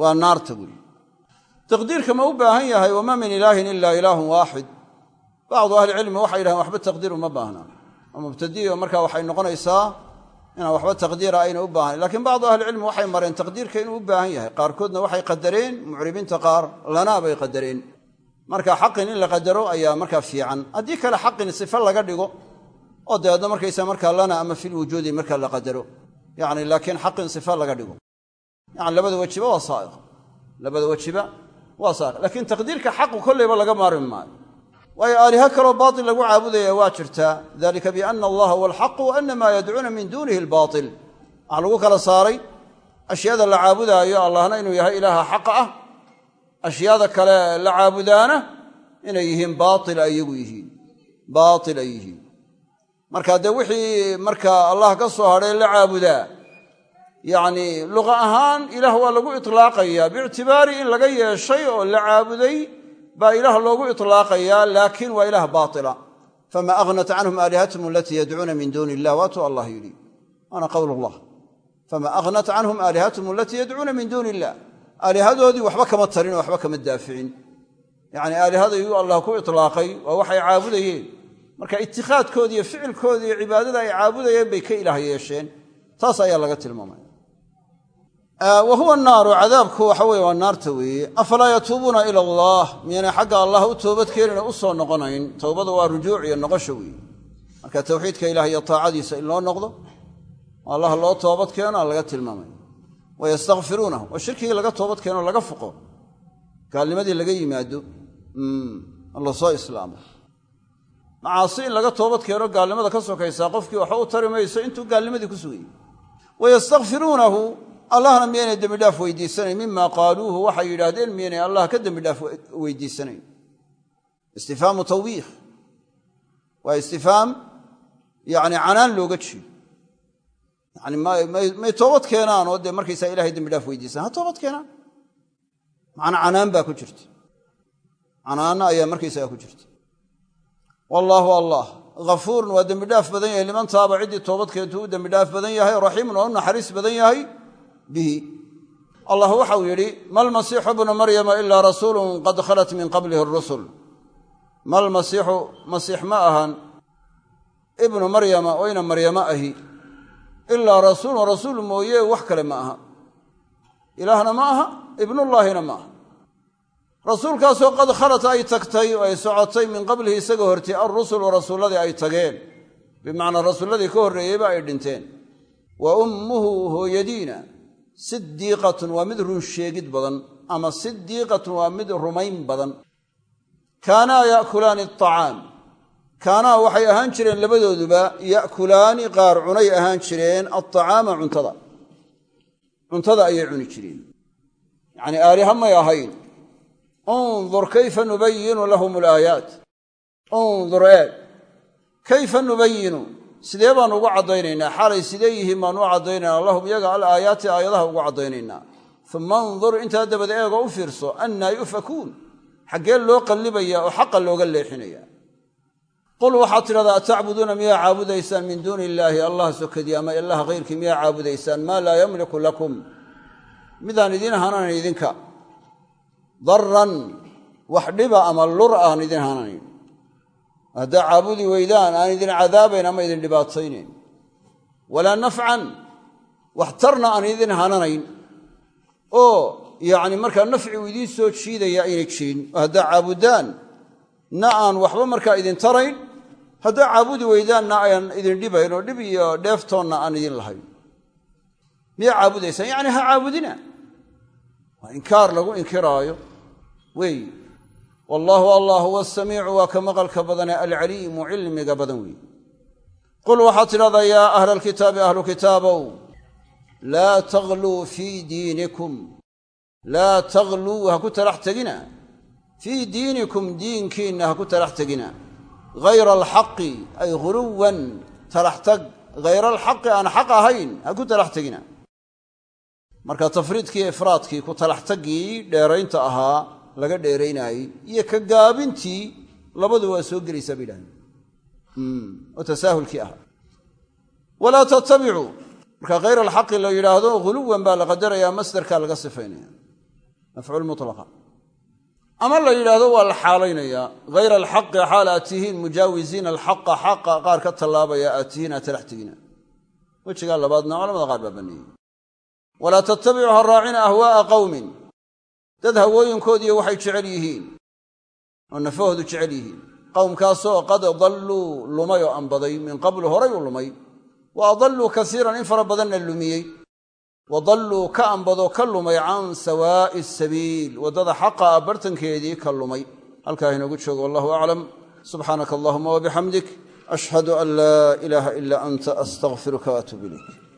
waa naarta buuli taqdiirka ma u baahan yahay wamaa min ilaahin ila ilaahun waaxid bacdu ahlicilmi waxay yidhahdeen waxba taqdiir uma baahna mubtadiyo marka waxay noqonaysaa inaan waxba taqdiira ayna u baahnayn lakiin bacdu ahlicilmi waxay mareen taqdiirka inuu u baahan yahay. Qaarkoodna waxay qadareen mucribiinta qaar lanaa bay qadareen. Marka xaqin in la qadaro ayaa markaa fiican. Haddii kale xaqin sife laga dhigo oo dabeedna markaysa markaa lana ama fil wujuudi marka la qadaro. Yani laakiin xaqin sife laga dhigo. Yani labada wejiba waa saaiq. Labada wejiba waa saaiq. Laakiin taqdiirka xaqu kolleyba laga maarmi maayo waayo aaliha kaloo baatil lagu caabudaya waa jirtaa dalika biana allaha huwa alxaqu wa ana maa yadcuuna min duunihi albaatil. Waxaa lagu kala saaray ashyaada la caabudaayo allahna inuu yahay ilaaha xaqa ah. Ashyaada kale la caabudaana inay yihiin baatil ay yihiin. Baatil ay yihiin. Marka dee wixii marka allah ka soo hadhay la caabudaa yacni luqa ahaan ilaah waa lagu itlaaqayaa biictibaari in laga yeeshay oo la caabuday baa ilaah loogu itlaaqayaa laakiin waa ilaah baatila. Fama aghnat canhum aalihatahum alatii yadcuuna min duuni illah waatuu allah yidhi. Waana qowl allah. Fama aghnat canhum aalihatahum alatii yadcuuna min duuni illah aalihadoodii waxba kama tarin waxba kama daaficin. Yacni aalihadayuu allah ku itlaaqay waa waxay caabudayeen. Marka ittikhaadkoodi iyo ficilkoodi iyo cibaadada ay caabudayeen bay ka ilaah yeesheen. Taas ayaa laga tilmaamaya wa huwa naaru cadaabku waxa weye waa naarta weeye. Afalaa yatuubuuna ila allah? Miyaynay xagga allah u toobad keenina u soo noqonayn? Towbada waa rujuuc iyo noqosho weeye. Marka tawxiidka ilaah iyo taacadiisa in loo noqdo allah loo toobad keeno laga tilmaamaya wayastakfiruunahu oo shirkigii laga toobad keeno laga fuqo. Gaalnimadii laga yimaado la soo islaamo. Macaasi in laga toobad keeno gaalnimada ka sokaysaa qofkii waxba u tari mayso intuu gaalnimadii ku sugayey allahna miyaynay dembidhaaf weydiisanayn? Mima qaaluuhu waxay yidhaahdeen miyaynay allah ka dembidhaaf weydiisanayn? Istifhaamu tawbiikh waa istifhaam yani canaan looga jeedo. Yani may toobad keenaan oo dee markaysaa ilahay dembi dhaaf weydiisaan ha toobad keenaan. Macnaa canaan baa ku jirta. Canaana ayaa markaysaga ku jirta. Wallaahu allah hafuurun waa dembidhaaf badan yahay. Liman taaba ciddii toobadkeetu u dembidhaaf badan yahay raxiimun waa u naxariis badan yahay bihi. Allah waxau yidhi malmasiixu bnu maryama ilaa rasuulun qad khalat min qablihi rusul malmasiixu masiix ma ahan ibnu maryama oo ina maryamo ahi. Ilaa rasuulun rasuul mooye wax kale ma aha. Ilaahna ma aha ibnullaahina ma aha. Rasuulkaasoo qad khalat ay tagtay oo ay socotay min qablihi isaga hortay alrusulu rasuulladii ay tageen. Bimacnaa rasuulladii ka horreeyeyba ay dhinteen. Wa ummuhu hooyadiina sidiiqatun waa mid run sheegid badan ama sidiiqatun waa mid rumayn badan. Kaanaa ya'kulaani acaam kaanaa waxay ahaan jireen labadooduba ya'kulaani qaar cunay ahaan jireen alطacaama cuntada. Cuntada ayay cuni jireen. Yacnii aaliha may ahayn. Undur kayfa nubayinu lahum alaayaat. Undur eeg kayfa nubayinu sidee baanu ugu caddaynaynaa? Xaalay sidee yihiin baanu u caddaynaynaa? Lahum iyaga alaayaati aayadaha ugu caddaynaynaa. Uma andur intaa dabad eegoo u fiirso annaa yufakuun. Xaggee loo qallibaya oo xaqa looga leexinaya. Qul waxaad tidhahdaa atacbuduuna miyaa caabudaysaan min duuni illaahi? Allah sokadii ama ilaha hayrkii miyaa caabudaysaan? Maa laa yamliku lakum. Midaan idiin hananayn idinka. Daran wax dhiba ama lur aan idin hananayn haddaa caabudi weydaan aan idin cadaabayn ama idin dhibaataynayn. Walaa nafcan wax tarna aan idin hananayn. Oo yacni markaa nafci uu idiin soo jiidaya aynay jirin. Oo haddaa caabudaan na aan waxba markaa idin tarayn. Haddaa caabudi weydaanna ayaan idin dhibayn oo dhib iyo dheeftoonna aan idin lahayn. Miyaa caabudaysaan? Yacni ha caabudina. Waa inkaar lagu inkiraayo wallaahu allah huwa asamiicu waa ka maqalka badane alcaliimu cilmiga badan weeye qul waxaad tidhahdaa yaa ahla alkitaabi ahlu kitaabow laa tagluu fii diinikum laa tagluu ha ku talax tegina. Fii diinikum diinkiinna ha ku talax tegina. Hayra alxaqi ay huluwan talax tag. Hayra alxaqi aan xaq ahayn ha ku talax tegina. Marka tafriidkii ifraadkii ku talax taggii dheeraynta ahaa laga dheeraynaayey iyo ka gaabintii labadu waa soo gelaysaa bay idhahdeen oo tasaahulkii ahaa walaa tattabicuu marka hayr alxaqi la yidhaahdo huluwan baa la qadarayaa masdarkaa laga sifaynaya. Mafcuul mutlaqa. Ama la yidhaahdo waa la xaalaynayaa hayra alxaqi xaal aad tihiin mujaawisiina alxaqa xaqa qaar ka tallaabaya aad tihiin aad wejigaa labaadna culamada qaar baa baneeyey. Walaa tattabicu ha raacina ahwaa'a qawmin dad hawooyinkoodiiyo waxay jecel yihiin oo nafahoodu jecel yihiin. Qowmkaasoo qad dalluu lumay oo ambaday min qablu horay u lumay. Wa adalluu kasiiran in fara badanna lumiyey. Wa dalluu ka ambadoo ka lumay can sawaa'i sabiil. Waddada xaqa ah bartankeedii ka lumay. Halkaa inoogu joogo wallahu aclam. Subxaanaka allahuma wabixamdik ashhadu an laa ilaaha ilaa anta astaqfiruka waatuub ilayk